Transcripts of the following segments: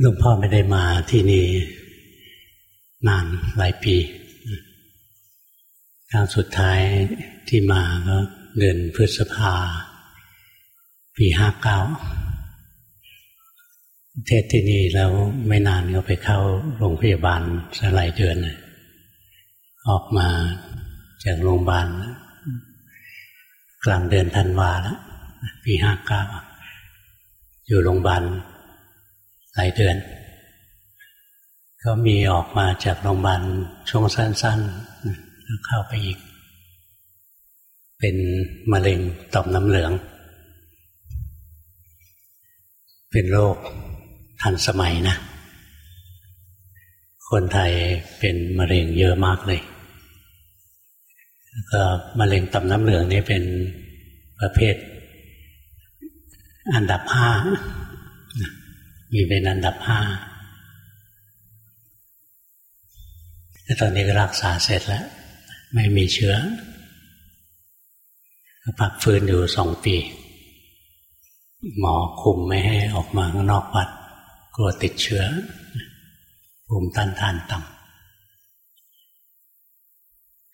หลวงพ่อไม่ได้มาที่นี่นานหลายปีครั้งสุดท้ายที่มาก็เดือนพฤษภา ปีห้าเก้าเทศที่นี่แล้วไม่นานก็ไปเข้าโรงพยาบาลสลายเดือน ออกมาจากโรงพยาบาลกลางเดือนธันวาแล้วปีห้าเก้าอยู่โรงพยาบาล หลายเดือน ก็มีออกมาจากโรงพยาบาลช่วงสั้นๆแล้วเข้าไปอีก เป็นมะเร็งต่อมน้ำเหลือง เป็นโรคทันสมัยนะ คนไทยเป็นมะเร็งเยอะมากเลยแล้วก็มะเร็งต่อมน้ำเหลืองนี่เป็นประเภทอันดับห้า มีเป็นอันดับห้าแต่ตอนนี้ก็รักษาเสร็จแล้ว ไม่มีเชื้อพักฟื้นอยู่สองปี หมอคุมไม่ให้ออกมาข้างนอกวัด กลัวติดเชื้อภูมิต้านทานต่ำ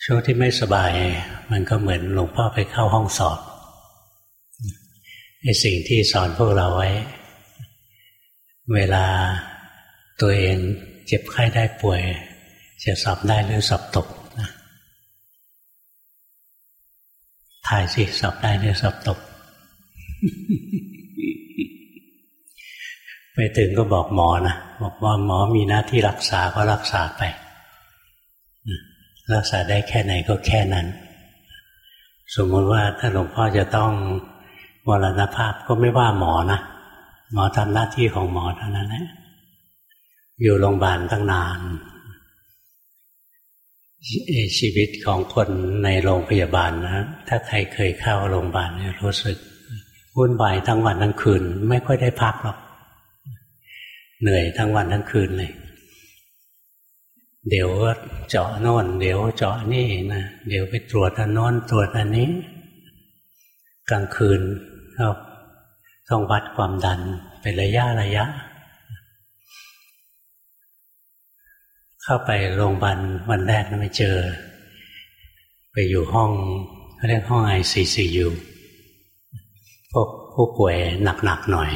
ช่วงที่ไม่สบาย มันก็เหมือนหลวงพ่อไปเข้าห้องสอบไอ้สิ่งที่สอนพวกเราไว้ เวลาตัวเองเจ็บไข้ได้ป่วย จะสอบได้หรือสอบตกนะถ่ายสิสอบได้หรือสอบตก ไปถึงก็บอกหมอนะบอกว่าหมอมีหน้าที่รักษาก็รักษาไป รักษาได้แค่ไหนก็แค่นั้น สมมติว่าถ้าหลวงพ่อจะต้องมรณภาพก็ไม่ว่าหมอนะ หมอทำหน้าที่ของหมอเท่านั้นแหละอยู่โรงพยาบาลตั้งนาน ชีวิตของคนในโรงพยาบาลนะ ถ้าใครเคยเข้าโรงพยาบาลรู้สึกวุ่นวายทั้งวันทั้งคืน ไม่ค่อยได้พักหรอก เหนื่อยทั้งวันทั้งคืนเลย เดี๋ยวเจาะโน่น เดี๋ยวเจาะนี่นะเดี๋ยวไปตรวจอันโน้นตรวจอันนี้ กลางคืนก็ ต้องวัดความดันเป็นระยะระยะ เข้าไปโรงพยาบาลวันแรกไม่เจอ ไปอยู่ห้องเขาเรียกห้องไอซีซียูพวกผู้ป่วยหนักๆหน่อย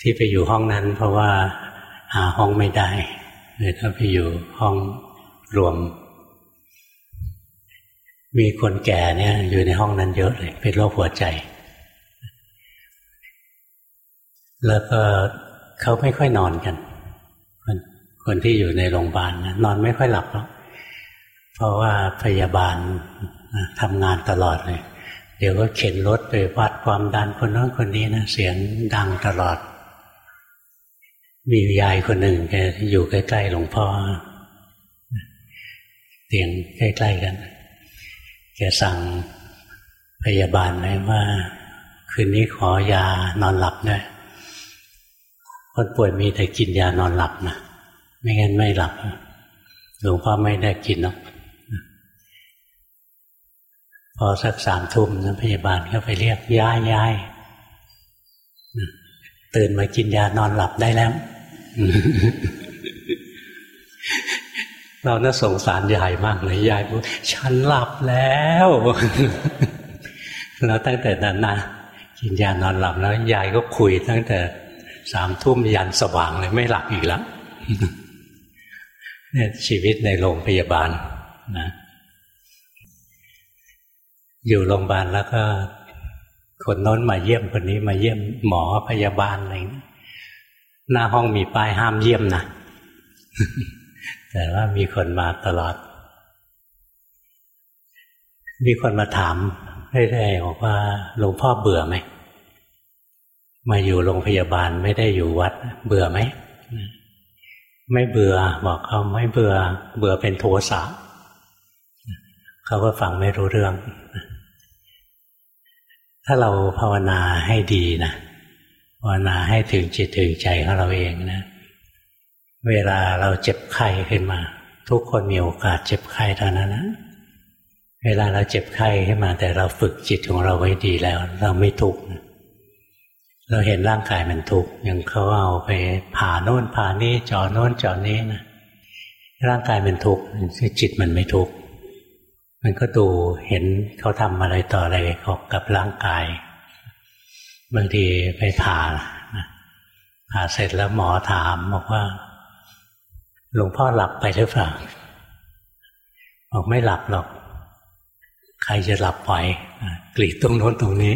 ที่ไปอยู่ห้องนั้น เพราะว่าหาห้องไม่ได้เลยถ้าไปอยู่ห้องรวม มีคนแก่เนี่ยอยู่ในห้องนั้นเยอะเลย เป็นโรคหัวใจ แล้วก็เขาไม่ค่อยนอนกันคนคนที่อยู่ในโรงพยาบาลนนอนไม่ค่อยหลับหรอกเพราะว่าพยาบาลทำงานตลอดเลย เดี๋ยวก็เข็นรถไปวัดความดันคนนั้นคนนี้นะเสียงดังตลอด มียายคนหนึ่งแกอยู่ใกล้ๆหลวงพ่อเตียงใกล้ๆกันแกสั่งพยาบาลไว้ว่า คืนนี้ขอยานอนหลับด้วย คนป่วยมีแต่กินยานอนหลับนะไม่งั้นไม่หลับหลวงพ่อไม่ได้กินหรอกพอสักสามทุ่มนะพยาบาลก็ไปเรียกย้ายย้ายตื่นมากินยานอนหลับได้แล้ว เราน่าสงสารยายมากเลยยายบอกฉันหลับแล้วแล้วตั้งแต่นั้นนะกินยานอนหลับแล้วยายก็คุยตั้งแต่ สามทุ่มยันสว่างเลยไม่หลับอีกแล้วเนี่ยชีวิตในโรงพยาบาลนะอยู่โรงพยาบาลแล้วก็ คนน้นมาเยี่ยมคนนี้มาเยี่ยมหมอพยาบาลอะไรหน้าห้องมีป้ายห้ามเยี่ยมนะแต่ว่ามีคนมาตลอด มีคนมาถามเรื่อยๆบอกว่าหลวงพ่อเบื่อไหม มาอยู่โรงพยาบาลไม่ได้อยู่วัด เบื่อไหมไม่เบื่อบอกเขาไม่เบื่อ เบื่อเป็นโทสะเขาก็ฟังไม่รู้เรื่อง ถ้าเราภาวนาให้ดีนะภาวนาให้ถึงจิตถึงใจของเราเองนะ เวลาเราเจ็บไข้ขึ้นมา ทุกคนมีโอกาสเจ็บไข้เท่านั้นนะเวลาเราเจ็บไข้ขึ้นมา แต่เราฝึกจิตของเราไว้ดีแล้ว เราไม่ทุกข์ เราเห็นร่างกายมันทุกข์อย่างเขาเอาไปผ่าโน่นผ่านี่จอโน่นจอนี้นะร่างกายมันทุกข์จิตมันไม่ทุกข์มันก็ดูเห็นเขาทำอะไรต่ออะไรกับร่างกายบางทีไปผ่าผ่าเสร็จแล้วหมอถามบอกว่าหลวงพ่อหลับไปหรือเปล่าบอกไม่หลับหรอก ใครจะหลับไหวกรีดตรงโน้นตรงนี้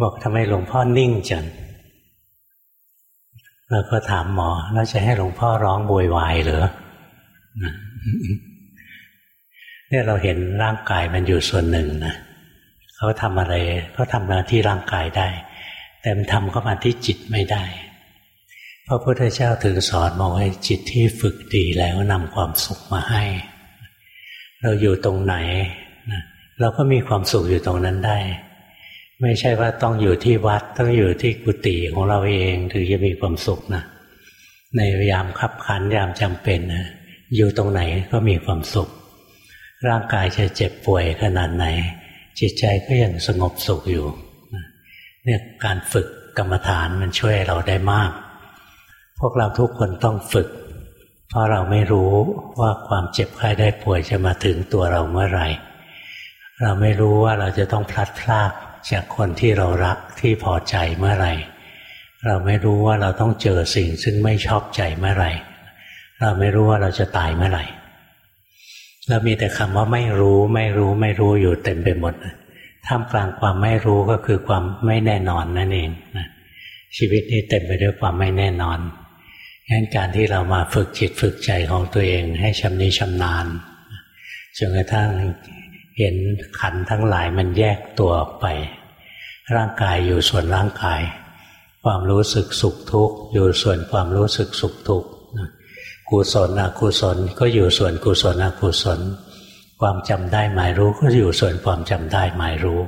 บอกทำไมหลวงพ่อนิ่งจังเราก็ถามหมอแล้วจะให้หลวงพ่อร้องโวยวายเหรอเนี่ยเราเห็นร่างกายมันอยู่ส่วนหนึ่งนะเขาทำอะไรเขาทำหน้าที่ร่างกายได้ แต่มันทำเข้ามาที่จิตไม่ได้พระพุทธเจ้าถึงสอนบอกว่าจิตที่ฝึกดีแล้วนำความสุขมาให้ เราอยู่ตรงไหนนะเราก็มีความสุขอยู่ตรงนั้นได้ ไม่ใช่ว่าต้องอยู่ที่วัดต้องอยู่ที่กุฏิของเราเองถึงจะมีความสุขนะในยามขับขันยามจำเป็นนะอยู่ตรงไหนก็มีความสุข ร่างกายจะเจ็บป่วยขนาดไหน จิตใจก็ยังสงบสุขอยู่เนี่ยการฝึกกรรมฐานมันช่วยเราได้มาก พวกเราทุกคนต้องฝึก เพราะเราไม่รู้ว่าความเจ็บไข้ได้ป่วยจะมาถึงตัวเราเมื่อไหร่ เราไม่รู้ว่าเราจะต้องพลัดพราก จากคนที่เรารักที่พอใจเมื่อไหร่ เราไม่รู้ว่าเราต้องเจอสิ่งซึ่งไม่ชอบใจเมื่อไหร่ เราไม่รู้ว่าเราจะตายเมื่อไหร่ เรามีแต่คำว่าไม่รู้ไม่รู้ไม่รู้อยู่เต็มไปหมดท่ามกลางความไม่รู้ก็คือความไม่แน่นอนนั่นเองนะชีวิตนี้เต็มไปด้วยความไม่แน่นอนงั้นการที่เรามาฝึกจิตฝึกใจของตัวเองให้ชำนิชำนาญจนกระทั่ง เห็นขันทั้งหลายมันแยกตัวออกไป ร่างกายอยู่ส่วนร่างกาย ความรู้สึกสุขทุกข์อยู่ส่วนความรู้สึกสุขทุกข์กุศลอกุศลก็อยู่ส่วนกุศลอกุศล ความจำได้หมายรู้ก็อยู่ส่วนความจำได้หมายรู้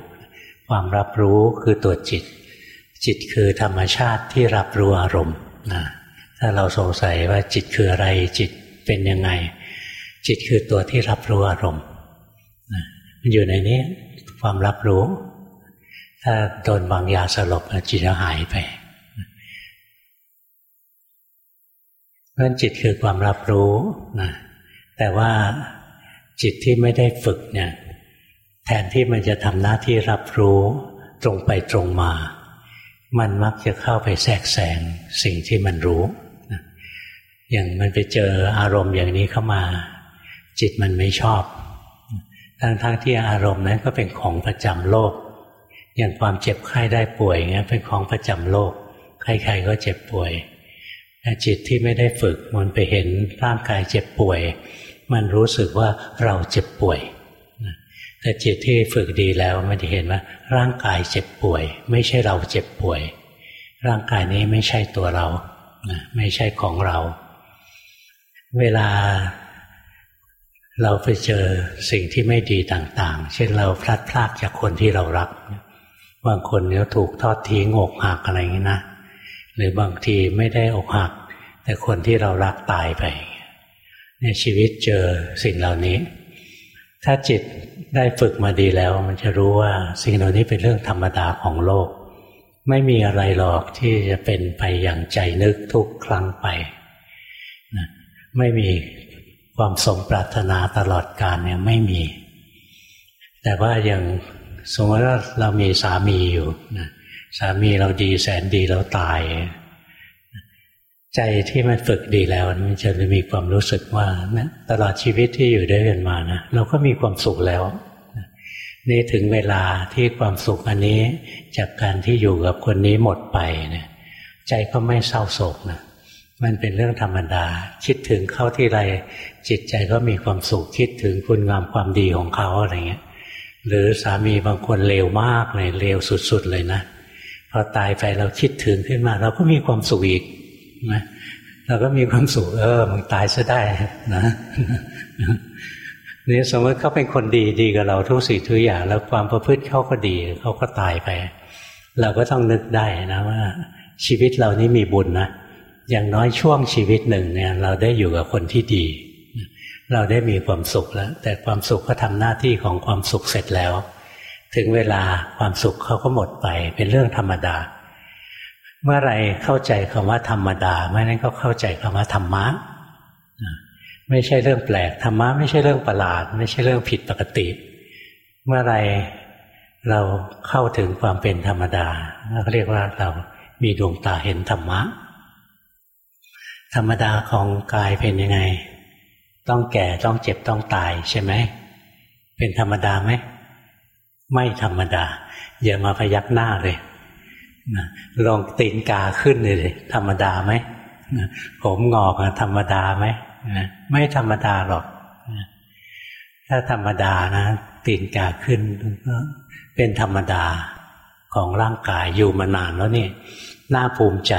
ความรับรู้คือตัวจิต จิตคือธรรมชาติที่รับรู้อารมณ์นะถ้าเราสงสัยว่าจิตคืออะไรจิตเป็นยังไง จิตคือตัวที่รับรู้อารมณ์ มันอยู่ในนี้ ความรับรู้ ถ้าโดนบางยาสลบจิตจะหายไปเพราะจิตคือความรับรู้นะแต่ว่าจิตที่ไม่ได้ฝึกเนี่ย แทนที่มันจะทำหน้าที่รับรู้ตรงไปตรงมา มันมักจะเข้าไปแทรกแซงสิ่งที่มันรู้อย่างมันไปเจออารมณ์อย่างนี้เข้ามา จิตมันไม่ชอบ ทั้งๆทที่อารมณ์นั้นก็เป็นของประจำโลก อย่างความเจ็บไข้ได้ป่วยเงี้ยเป็นของประจำโลก ใครๆก็เจ็บป่วยแต่จิตที่ไม่ได้ฝึกมันไปเห็นร่างกายเจ็บป่วย มันรู้สึกว่าเราเจ็บป่วยแต่จิตที่ฝึกดีแล้วมันจะเห็นว่า ร่างกายเจ็บป่วย ไม่ใช่เราเจ็บป่วย ร่างกายนี้ไม่ใช่ตัวเราไม่ใช่ของเรา เวลา เราไปเจอสิ่งที่ไม่ดีต่างๆ เช่นเราพลัดพรากจากคนที่เรารัก บางคนเนี่ยถูกทอดทิ้งอกหักอะไรอย่างนี้นะ หรือบางทีไม่ได้อกหัก แต่คนที่เรารักตายไป เนี่ยชีวิตเจอสิ่งเหล่านี้ ถ้าจิตได้ฝึกมาดีแล้ว มันจะรู้ว่าสิ่งเหล่านี้เป็นเรื่องธรรมดาของโลก ไม่มีอะไรหรอกที่จะเป็นไปอย่างใจนึกทุกครั้งไปนะไม่มี ความสมปรารถนาตลอดกาลเนี่ยไม่มี แต่ว่าอย่างสมมติว่าเรามีสามีอยู่นะสามีเราดีแสนดีเราตาย ใจที่มันฝึกดีแล้วมันจะมีความรู้สึกว่านะตลอดชีวิตที่อยู่ด้วยกันมานะเราก็มีความสุขแล้วนี่ถึงเวลาที่ความสุขอันนี้จากการที่อยู่กับคนนี้หมดไปเนี่ยใจก็ไม่เศร้าโศกนะ มันเป็นเรื่องธรรมดา คิดถึงเขาที่ไรจิตใจก็มีความสุขคิดถึงคุณงามความดีของเขาอะไรเงี้ยหรือสามีบางคนเลวมากเลยเลวสุดๆเลยนะพอตายไปเราคิดถึงขึ้นมา เราก็มีความสุขอีกนะเราก็มีความสุขเออมึงตายซะได้นะนี่สมมติเขาเป็นคนดีดีกับเราทุกสิ่งทุกอย่าง แล้วความประพฤติเขาก็ดีเขาก็ตายไป เราก็ต้องนึกได้นะว่า ชีวิตเรานี้มีบุญนะ อย่างน้อยช่วงชีวิตหนึ่งเนี่ยเราได้อยู่กับคนที่ดี เราได้มีความสุขแล้ว แต่ความสุขก็ทำหน้าที่ของความสุขเสร็จแล้ว ถึงเวลาความสุขเขาก็หมดไปเป็นเรื่องธรรมดา เมื่อไรเข้าใจคำว่าธรรมดาเมื่อนั้นก็เข้าใจคำว่าธรรมะไม่ใช่เรื่องแปลกธรรมะไม่ใช่เรื่องประหลาด ไม่ใช่เรื่องผิดปกติ เมื่อไรเราเข้าถึงความเป็นธรรมดาเราเรียกว่าเรามีดวงตาเห็นธรรมะ ธรรมดาของกายเป็นยังไง ต้องแก่ต้องเจ็บต้องตายใช่ไหม เป็นธรรมดาไหม ไม่ธรรมดา อย่ามาพยักหน้าเลยนะลองตีนกาขึ้นเลยธรรมดาไหมผมงอกธรรมดาไหมไม่ธรรมดาหรอกถ้าธรรมดานะตีนกาขึ้นก็เป็นธรรมดาของร่างกายอยู่มานานแล้วนี่น่าภูมิใจ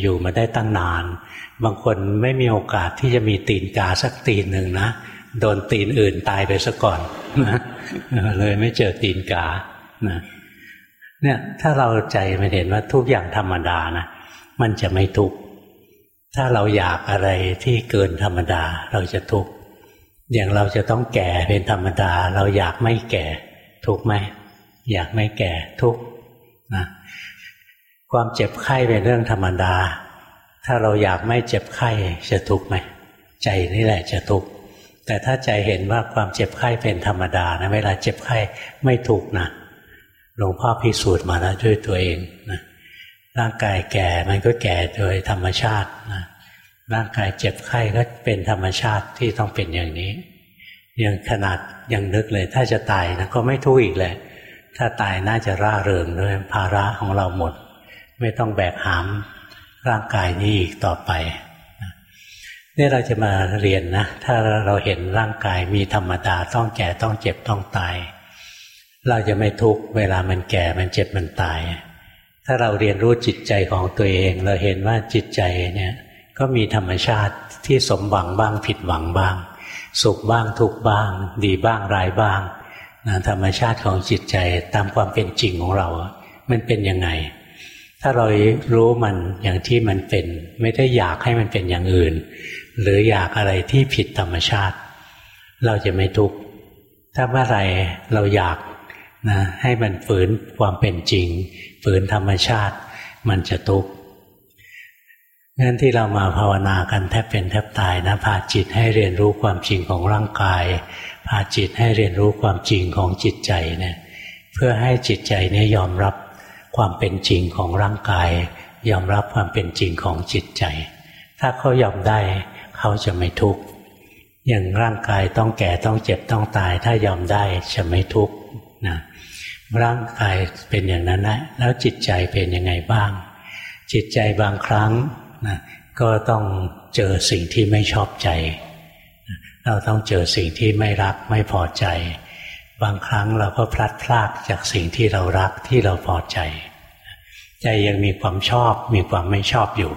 อยู่มาได้ตั้งนาน บางคนไม่มีโอกาสที่จะมีตีนกาสักตีนหนึ่งนะโดนตีนอื่นตายไปซะก่อนเลยไม่เจอตีนกานะเนี่ยถ้าเราใจมันเห็นว่าทุกอย่างธรรมดานะมันจะไม่ทุกข์ถ้าเราอยากอะไรที่เกินธรรมดาเราจะทุกข์อย่างเราจะต้องแก่เป็นธรรมดา เราอยากไม่แก่ ทุกข์ไหมอยากไม่แก่ทุกนะความเจ็บไข้เป็นเรื่องธรรมดา ถ้าเราอยากไม่เจ็บไข้จะทุกข์ไหมใจนี่แหละจะทุกข์แต่ถ้าใจเห็นว่าความเจ็บไข้เป็นธรรมดานะเวลาเจ็บไข้ไม่ทุกข์นะหลวงพ่อพิสูจน์มาแล้วด้วยตัวเองนะร่างกายแก่มันก็แก่โดยธรรมชาตินะร่างกายเจ็บไข้ก็เป็นธรรมชาติที่ต้องเป็นอย่างนี้ยังขนาดยังนึกเลย ถ้าจะตายนะก็ไม่ทุกข์อีกแหละถ้าตายน่าจะร่าเริงด้วยภาระของเราหมด ไม่ต้องแบกหาม ร่างกายนี้อีกต่อไปนี่เราจะมาเรียนนะ ถ้าเราเห็นร่างกายมีธรรมดาต้องแก่ต้องเจ็บต้องตาย เราจะไม่ทุกเวลามันแก่มันเจ็บมันตาย ถ้าเราเรียนรู้จิตใจของตัวเอง เราเห็นว่าจิตใจเนี่ยก็มีธรรมชาติที่สมหวังบ้างผิดหวังบ้าง สุขบ้างทุกบ้าง ดีบ้างร้ายบ้างนะธรรมชาติของจิตใจตามความเป็นจริงของเรา มันเป็นยังไง ถ้าเรารู้มันอย่างที่มันเป็น ไม่ได้อยากให้มันเป็นอย่างอื่น หรืออยากอะไรที่ผิดธรรมชาติ เราจะไม่ทุกข์ถ้าเมื่อไรเราอยากนะให้มันฝืนความเป็นจริง ฝืนธรรมชาติ มันจะทุกข์งั้นที่เรามาภาวนากันแทบเป็นแทบตายนะพาจิตให้เรียนรู้ความจริงของร่างกาย พาจิตให้เรียนรู้ความจริงของจิตใจเนี่ยเพื่อให้จิตใจเนี่ยยอมรับ ความเป็นจริงของร่างกาย ยอมรับความเป็นจริงของจิตใจ ถ้าเขายอมได้เขาจะไม่ทุกข์อย่างร่างกายต้องแก่ต้องเจ็บต้องตาย ถ้ายอมได้จะไม่ทุกข์นะร่างกายเป็นอย่างนั้นนะแล้วจิตใจเป็นยังไงบ้าง จิตใจบางครั้งนะก็ต้องเจอสิ่งที่ไม่ชอบใจ เราต้องเจอสิ่งที่ไม่รักไม่พอใจ บางครั้งเราก็พลัดพรากจากสิ่งที่เรารักที่เราพอใจ ใจยังมีความชอบมีความไม่ชอบอยู่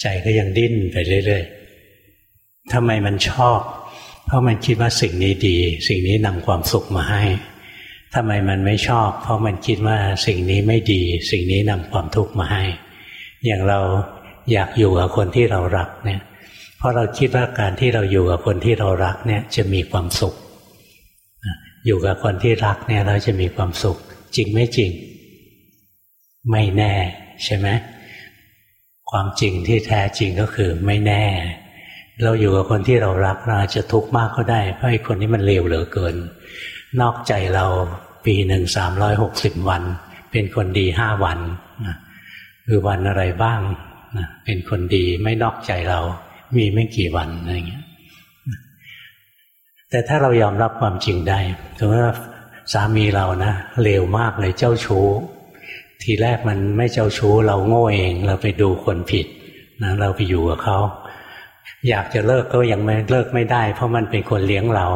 ใจก็ยังดิ้นไปเรื่อยๆทำไมมันชอบ เพราะมันคิดว่าสิ่งนี้ดี สิ่งนี้นำความสุขมาให้ทำไมมันไม่ชอบ เพราะมันคิดว่าสิ่งนี้ไม่ดี สิ่งนี้นำความทุกข์มาให้ อย่างเราอยากอยู่กับคนที่เรารักเนี่ย เพราะเราคิดว่าการที่เราอยู่กับคนที่เรารักเนี่ยจะมีความสุข อยู่กับคนที่รักเนี่ยเราจะมีความสุข จริงไม่จริง ไม่แน่ ใช่ไหมความจริงที่แท้จริงก็คือไม่แน่ เราอยู่กับคนที่เรารักเราจะทุกข์มากก็ได้เพราะไอ้คนนี้มันเลวเหลือเกิน นอกใจเราปีหนึ่งสามร้อยหกสิบวัน เป็นคนดีห้าวันคือวันอะไรบ้างเป็นคนดีไม่นอกใจเรา มีไม่กี่วันอะไรเงี้ย แต่ถ้าเรายอมรับความจริงได้ถือว่าสามีเรานะเลวมากเลยเจ้าชู้ ทีแรกมันไม่เจ้าชู้ เราโง่เอง เราไปดูคนผิดนะเราไปอยู่กับเขาอยากจะเลิกก็ยังไม่เลิกไม่ได้ เพราะมันเป็นคนเลี้ยงเรา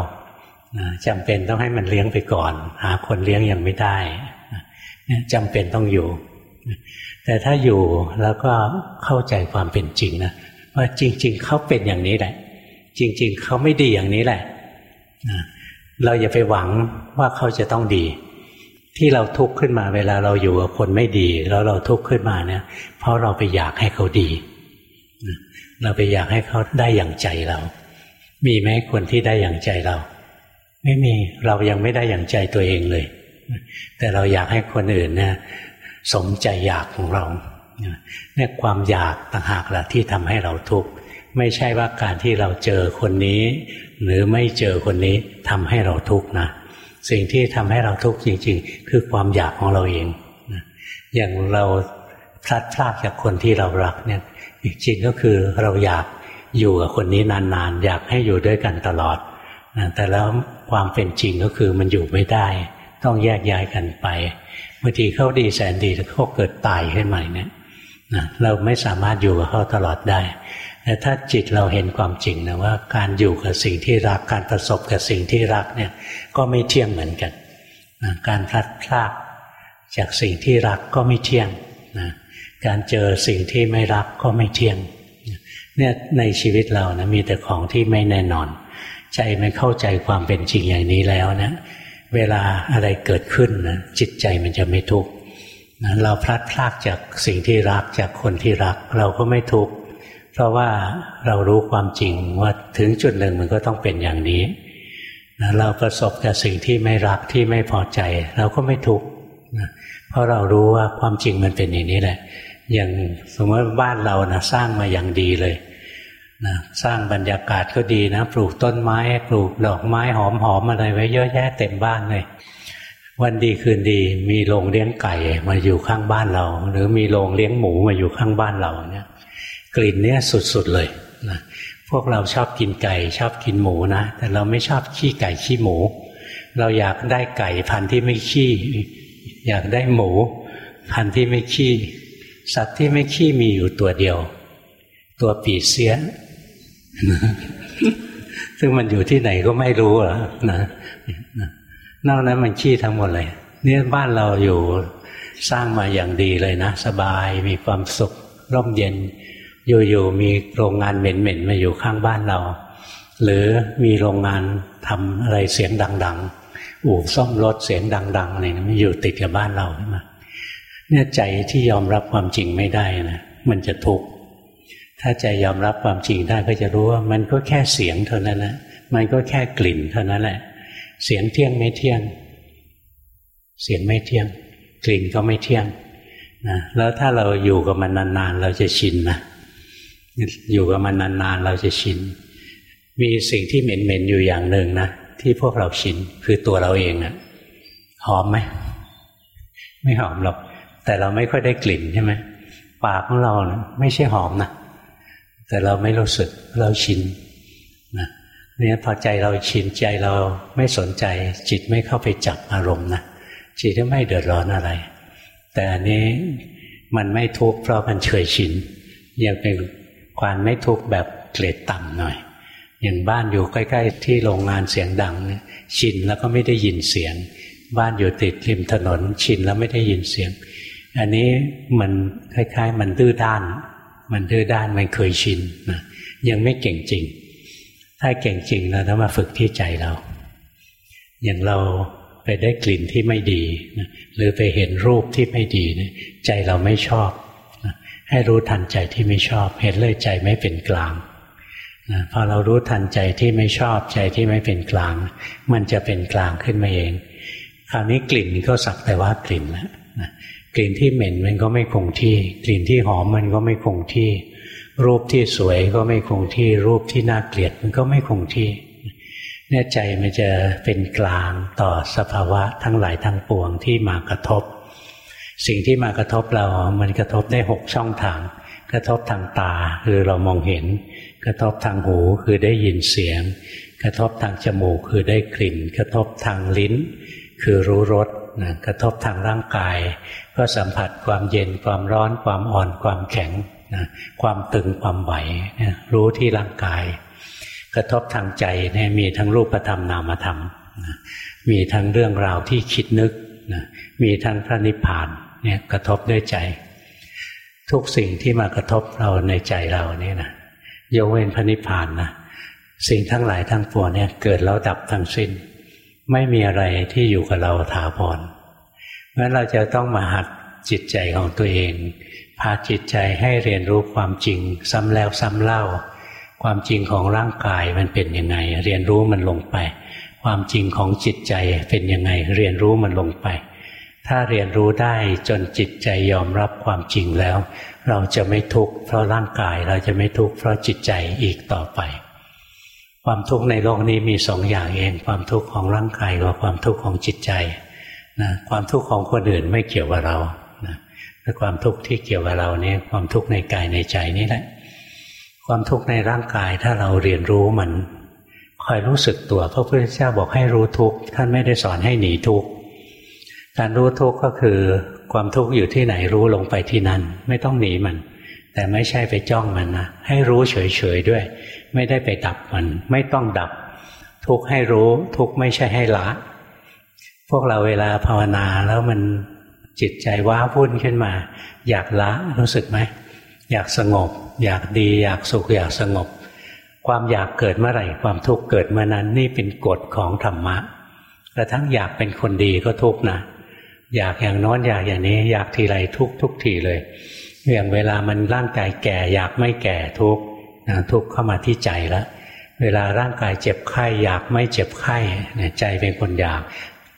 จำเป็นต้องให้มันเลี้ยงไปก่อน หาคนเลี้ยงยังไม่ได้จำเป็นต้องอยู่ แต่ถ้าอยู่แล้วก็เข้าใจความเป็นจริงนะว่าจริง ๆเขาเป็นอย่างนี้แหละ จริง ๆเขาไม่ดีอย่างนี้แหละ เราอย่าไปหวังว่าเขาจะต้องดี ที่เราทุกข์ขึ้นมาเวลาเราอยู่กับคนไม่ดี แล้วเราทุกข์ขึ้นมาเนี่ย เพราะเราไปอยากให้เขาดี เราไปอยากให้เขาได้อย่างใจเรา มีไหมคนที่ได้อย่างใจเรา ไม่มีเรายังไม่ได้อย่างใจตัวเองเลย แต่เราอยากให้คนอื่นเนี่ยสมใจอยากของเราเนี่ยความอยากต่างหากแหละที่ทำให้เราทุกข์ ไม่ใช่ว่าการที่เราเจอคนนี้ หรือไม่เจอคนนี้ทำให้เราทุกข์นะสิ่งที่ทำให้เราทุกข์จริง ๆ คือความอยากของเราเองอย่างเราพลัดพรากจากคนที่เรารักเนี่ยจริงก็คือเราอยากอยู่กับคนนี้นานๆ อยากให้อยู่ด้วยกันตลอดนะแต่แล้วความเป็นจริงก็คือมันอยู่ไม่ได้ ต้องแยกย้ายกันไปบางทีเขาดีแสนดีแต่เขาเกิดตายขึ้นม่เนี่ยนะเราไม่สามารถอยู่กับเขาตลอดได้ แต่ถ้าจิตเราเห็นความจริงนะว่า การอยู่กับสิ่งที่รักการประสบกับสิ่งที่รักเนี่ยก็ไม่เที่ยงเหมือนกันนะการพลัดพรากจากสิ่งที่รักก็ไม่เที่ยงนะการเจอสิ่งที่ไม่รักก็ไม่เที่ยงเนี่ยในชีวิตเรานะมีแต่ของที่ไม่แน่นอน ใจไม่เข้าใจความเป็นจริงอย่างนี้แล้วนะเวลาอะไรเกิดขึ้นนะจิตใจมันจะไม่ทุกข์เราพลัดพรากจากสิ่งที่รักจากคนที่รัก เราก็ไม่ทุกข์ เพราะว่าเรารู้ความจริงว่าถึงจุดหนึ่งมันก็ต้องเป็นอย่างนี้เราประสบกับสิ่งที่ไม่รักที่ไม่พอใจ เราก็ไม่ทุกข์เพราะเรารู้ว่าความจริงมันเป็นอย่างนี้แหละ อย่างสมมติบ้านเรานะสร้างมาอย่างดีเลยนะสร้างบรรยากาศก็ดีนะ ปลูกต้นไม้ปลูกดอกไม้หอมๆอะไรไว้เยอะแยะเต็มบ้านเลย วันดีคืนดี มีโรงเลี้ยงไก่มาอยู่ข้างบ้านเรา หรือมีโรงเลี้ยงหมูมาอยู่ข้างบ้านเราเนี่ย กลิ่นเนี่ยสุดๆเลยนะพวกเราชอบกินไก่ชอบกินหมูนะ แต่เราไม่ชอบขี้ไก่ขี้หมู เราอยากได้ไก่พันธุ์ที่ไม่ขี้ อยากได้หมู พันธุ์ที่ไม่ขี้ สัตว์ที่ไม่ขี้มีอยู่ตัวเดียว ตัวปีเสีย ซึ่งมันอยู่ที่ไหนก็ไม่รู้อะนะนอกนั้นมันขี้ทั้งหมดเลยเนี่ยบ้านเราอยู่สร้างมาอย่างดีเลยนะ สบายมีความสุขร่มเย็น อยู่ๆมีโรงงานเหม็นๆมาอยู่ข้างบ้านเรา หรือมีโรงงานทำอะไรเสียงดัง ๆ อู่ซ่อมรถเสียงดังๆอะไรนะมันอยู่ติดกับบ้านเราขึ้นมาเนี่ยใจที่ยอมรับความจริงไม่ได้นะมันจะทุกข์ถ้าใจยอมรับความจริงได้ก็จะรู้ว่า มันก็แค่เสียงเท่านั้นนะมันก็แค่กลิ่นเท่านั้นแหละ เสียงเที่ยงไม่เที่ยง เสียงไม่เที่ยง กลิ่นก็ไม่เที่ยงนะแล้วถ้าเราอยู่กับมันนานๆ เราจะชินนะ อยู่กับมันนานๆ เราจะชิน มีสิ่งที่เหม็นๆอยู่อย่างหนึ่งนะที่พวกเราชินคือตัวเราเองอะหอมไหมไม่หอมหรอก แต่เราไม่ค่อยได้กลิ่นใช่ไหมปากของเรานะไม่ใช่หอมนะแต่เราไม่รู้สึกเราชินนะเนี่ยพอใจเราชินใจเราไม่สนใจ จิตไม่เข้าไปจับอารมณ์นะจิตก็ไม่เดือดร้อนอะไร แต่อันนี้มันไม่ทุกข์เพราะมันเฉยชินยังเป็น ความไม่ทุกข์แบบเกรดต่ำหน่อย อย่างบ้านอยู่ใกล้ ๆ ที่โรงงานเสียงดังชินแล้วก็ไม่ได้ยินเสียง บ้านอยู่ติดริมถนนชินแล้วไม่ได้ยินเสียง อันนี้มันคล้าย ๆ มันดื้อด้าน มันดื้อด้านมันเคยชินนะยังไม่เก่งจริง ถ้าเก่งจริงเราต้องมาฝึกที่ใจเรา อย่างเราไปได้กลิ่นที่ไม่ดี หรือไปเห็นรูปที่ไม่ดีใจเราไม่ชอบ ให้รู้ทันใจที่ไม่ชอบ เห็นเลยใจไม่เป็นกลางนะพอเรารู้ทันใจที่ไม่ชอบใจที่ไม่เป็นกลาง มันจะเป็นกลางขึ้นมาเอง คราวนี้กลิ่นก็สักแต่ว่ากลิ่นแล้วนะกลิ่นที่เหม็นมันก็ไม่คงที่ กลิ่นที่หอมมันก็ไม่คงที่ รูปที่สวยก็ไม่คงที่ รูปที่น่าเกลียดมันก็ไม่คงที่เนี่ยใจมันจะเป็นกลางต่อสภาวะทั้งหลายทั้งปวงที่มากระทบ สิ่งที่มากระทบเรา มันกระทบได้หกช่องทาง กระทบทางตาคือเรามองเห็น กระทบทางหูคือได้ยินเสียง กระทบทางจมูกคือได้กลิ่น กระทบทางลิ้น คือรู้รสนะกระทบทางร่างกาย ก็สัมผัสความเย็นความร้อน ความอ่อนความแข็งนะความตึงความไหวนะรู้ที่ร่างกาย กระทบทางใจเนี่ยมีทั้งรูปธรรมนามธรรมนะมีทั้งเรื่องราวที่คิดนึกนะมีทั้งพระนิพพานเนี่ยกระทบด้วยใจ ทุกสิ่งที่มากระทบเราในใจเราเนี่ยนะยกเว้นพระนิพพานนะสิ่งทั้งหลายทั้งปวงเนี่ยเกิดแล้วดับทั้งสิ้น ไม่มีอะไรที่อยู่กับเราถาวรงั้นเราจะต้องมาหัดจิตใจของตัวเอง พาจิตใจให้เรียนรู้ความจริงซ้ำแล้วซ้ำเล่า ความจริงของร่างกายมันเป็นยังไง เรียนรู้มันลงไป ความจริงของจิตใจเป็นยังไง เรียนรู้มันลงไป ถ้าเรียนรู้ได้จนจิตใจยอมรับความจริงแล้ว เราจะไม่ทุกข์เพราะร่างกาย เราจะไม่ทุกข์เพราะจิตใจอีกต่อไป ความทุกข์ในโลกนี้มีสองอย่างเอง ความทุกข์ของร่างกายกับความทุกข์ของจิตใจนะความทุกข์ของคนอื่นไม่เกี่ยวกับเรานะแต่ความทุกข์ที่เกี่ยวกับเราเนี่ยความทุกข์ในกายในใจนี่แหละ ความทุกข์ในร่างกายถ้าเราเรียนรู้มันคอยรู้สึกตัวพระพุทธเจ้าบอกให้รู้ทุกข์ท่านไม่ได้สอนให้หนีทุกข์ การรู้ทุกข์ก็คือความทุกข์อยู่ที่ไหนรู้ลงไปที่นั่นไม่ต้องหนีมัน แต่ไม่ใช่ไปจ้องมันนะให้รู้เฉยๆด้วย ไม่ได้ไปดับมัน ไม่ต้องดับ ทุกข์ให้รู้ทุกข์ไม่ใช่ให้ละ พวกเราเวลาภาวนาแล้วมันจิตใจว้าวุ่นขึ้นมา อยากละรู้สึกไหมอยากสงบ อยากดี อยากสุขอยากสงบ ความอยากเกิดเมื่อไหร่ ความทุกข์เกิดเมื่อนั้นนี่เป็นกฎของธรรมะกระทั่งอยากเป็นคนดีก็ทุกข์นะ อยากอย่างน้อนอยากอย่างนี้ อยากทีไรทุกทุกทีเลยอย่างเวลามันร่างกายแก่ อยากไม่แก่ทุกนะทุกเข้ามาที่ใจแล้วเวลาร่างกายเจ็บไข้อยากไม่เจ็บไข้ใจเป็นคนอยาก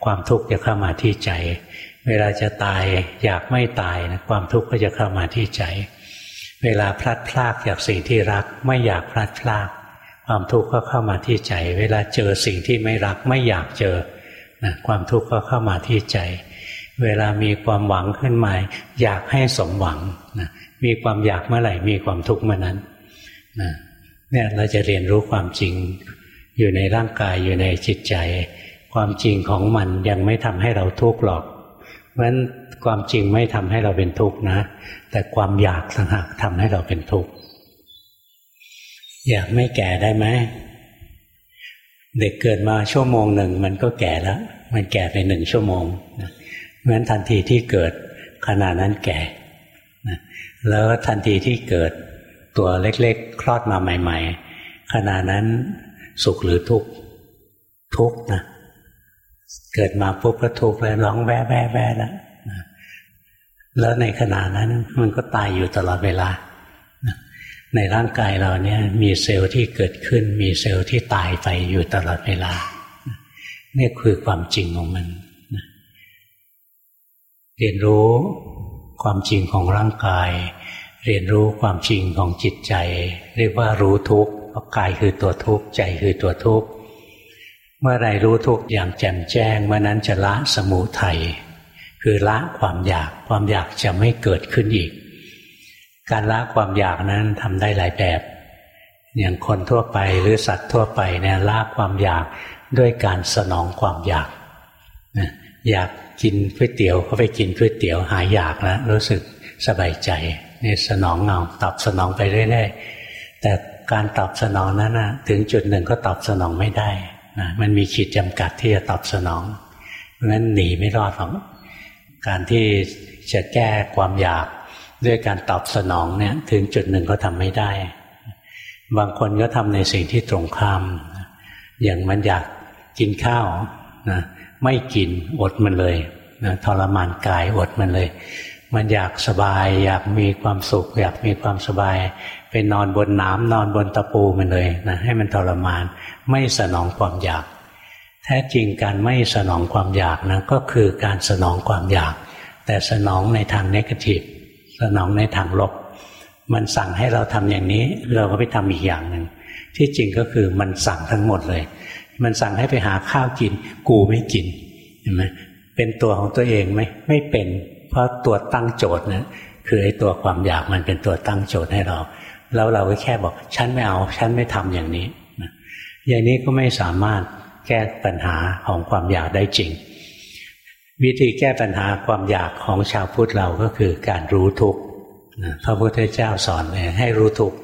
ความทุกข์จะเข้ามาที่ใจ เวลาจะตายอยากไม่ตายนะความทุกข์ก็จะเข้ามาที่ใจ เวลาพลัดพรากจากสิ่งที่รัก ไม่อยากพลัดพราก ความทุกข์ก็เข้ามาที่ใจ เวลาเจอสิ่งที่ไม่รัก ไม่อยากเจอนะความทุกข์ก็เข้ามาที่ใจ เวลามีความหวังขึ้นมาอยากให้สมหวังนะมีความอยากเมื่อไหร่มีความทุกข์เมื่อนั้นนะเนี่ยเราจะเรียนรู้ความจริงอยู่ในร่างกายอยู่ในจิตใจ ความจริงของมันยังไม่ทำให้เราทุกข์หรอก เพราะฉะนั้นความจริงไม่ทำให้เราเป็นทุกข์นะ แต่ความอยากต่างหากทำให้เราเป็นทุกข์อยากไม่แก่ได้ไหมเด็กเกิดมาชั่วโมงหนึ่งมันก็แก่แล้ว มันแก่ไปหนึ่งชั่วโมงนะ เพราะฉะนั้นทันทีที่เกิดขณะนั้นแก่นะแล้วทันทีที่เกิดตัวเล็กๆ คลอดมาใหม่ ๆ ขณะนั้นสุขหรือทุกข์ทุกข์นะเกิดมาปุ๊บก็ทุกข์แล้วร้องแว่แว่แว่แล้วแล้วในขณะนั้นมันก็ตายอยู่ตลอดเวลา ในร่างกายเราเนี่ยมีเซลล์ที่เกิดขึ้น มีเซลล์ที่ตายไปอยู่ตลอดเวลานี่คือความจริงของมัน เรียนรู้ความจริงของร่างกาย เรียนรู้ความจริงของจิตใจ เรียกว่ารู้ทุกข์ากายคือตัวทุกข์ใจคือตัวทุกข์เมื่อไรรู้ทุกข์อย่างแจ่มแจ้งเมื่อนั้นจะละสมุทัยคือละความอยากความอยากจะไม่เกิดขึ้นอีก การละความอยากนั้นทำได้หลายแบบ อย่างคนทั่วไปหรือสัตว์ทั่วไปเนี่ยละความอยากด้วยการสนองความอยาก อยาก กินก๋วยเตี๋ยวก็ไปกินก๋วยเตี๋ยวหายอยากแล้วรู้สึกสบายใจนี่สนองเงาตอบสนองไปเรื่อยๆแต่การตอบสนองนั้นนะถึงจุดหนึ่งก็ตอบสนองไม่ได้นะมันมีขีดจำกัดที่จะตอบสนองเพราะฉะนั้นหนีไม่รอดหรอกการที่จะแก้ความอยากด้วยการตอบสนองเนี่ยถึงจุดหนึ่งก็ทำไม่ได้ บางคนก็ทำในสิ่งที่ตรงข้าม อย่างมันอยากกินข้าวนะ ไม่กินอดมันเลยนะทรมานกายอดมันเลย มันอยากสบาย อยากมีความสุข อยากมีความสบายไปนอนบนน้ำนอนบนตะปูมันเลยนะให้มันทรมาน ไม่สนองความอยาก แท้จริงการไม่สนองความอยากนะก็คือการสนองความอยาก แต่สนองในทางนกาทีฟสนองในทางลบ มันสั่งให้เราทำอย่างนี้ เราก็ไปทำอีกอย่างหนึ่งที่จริงก็คือมันสั่งทั้งหมดเลย มันสั่งให้ไปหาข้าวกิน กูไม่กินเห็นไหมเป็นตัวของตัวเองไหมไม่เป็น เพราะตัวตั้งโจทย์นะคือไอ้ตัวความอยากมันเป็นตัวตั้งโจทย์ให้เรา แล้วเราก็แค่บอก ฉันไม่เอา ฉันไม่ทำอย่างนี้อย่างนี้ก็ไม่สามารถแก้ปัญหาของความอยากได้จริง วิธีแก้ปัญหาความอยากของชาวพุทธเราก็คือการรู้ทุกข์พระพุทธเจ้าสอนให้รู้ทุกข์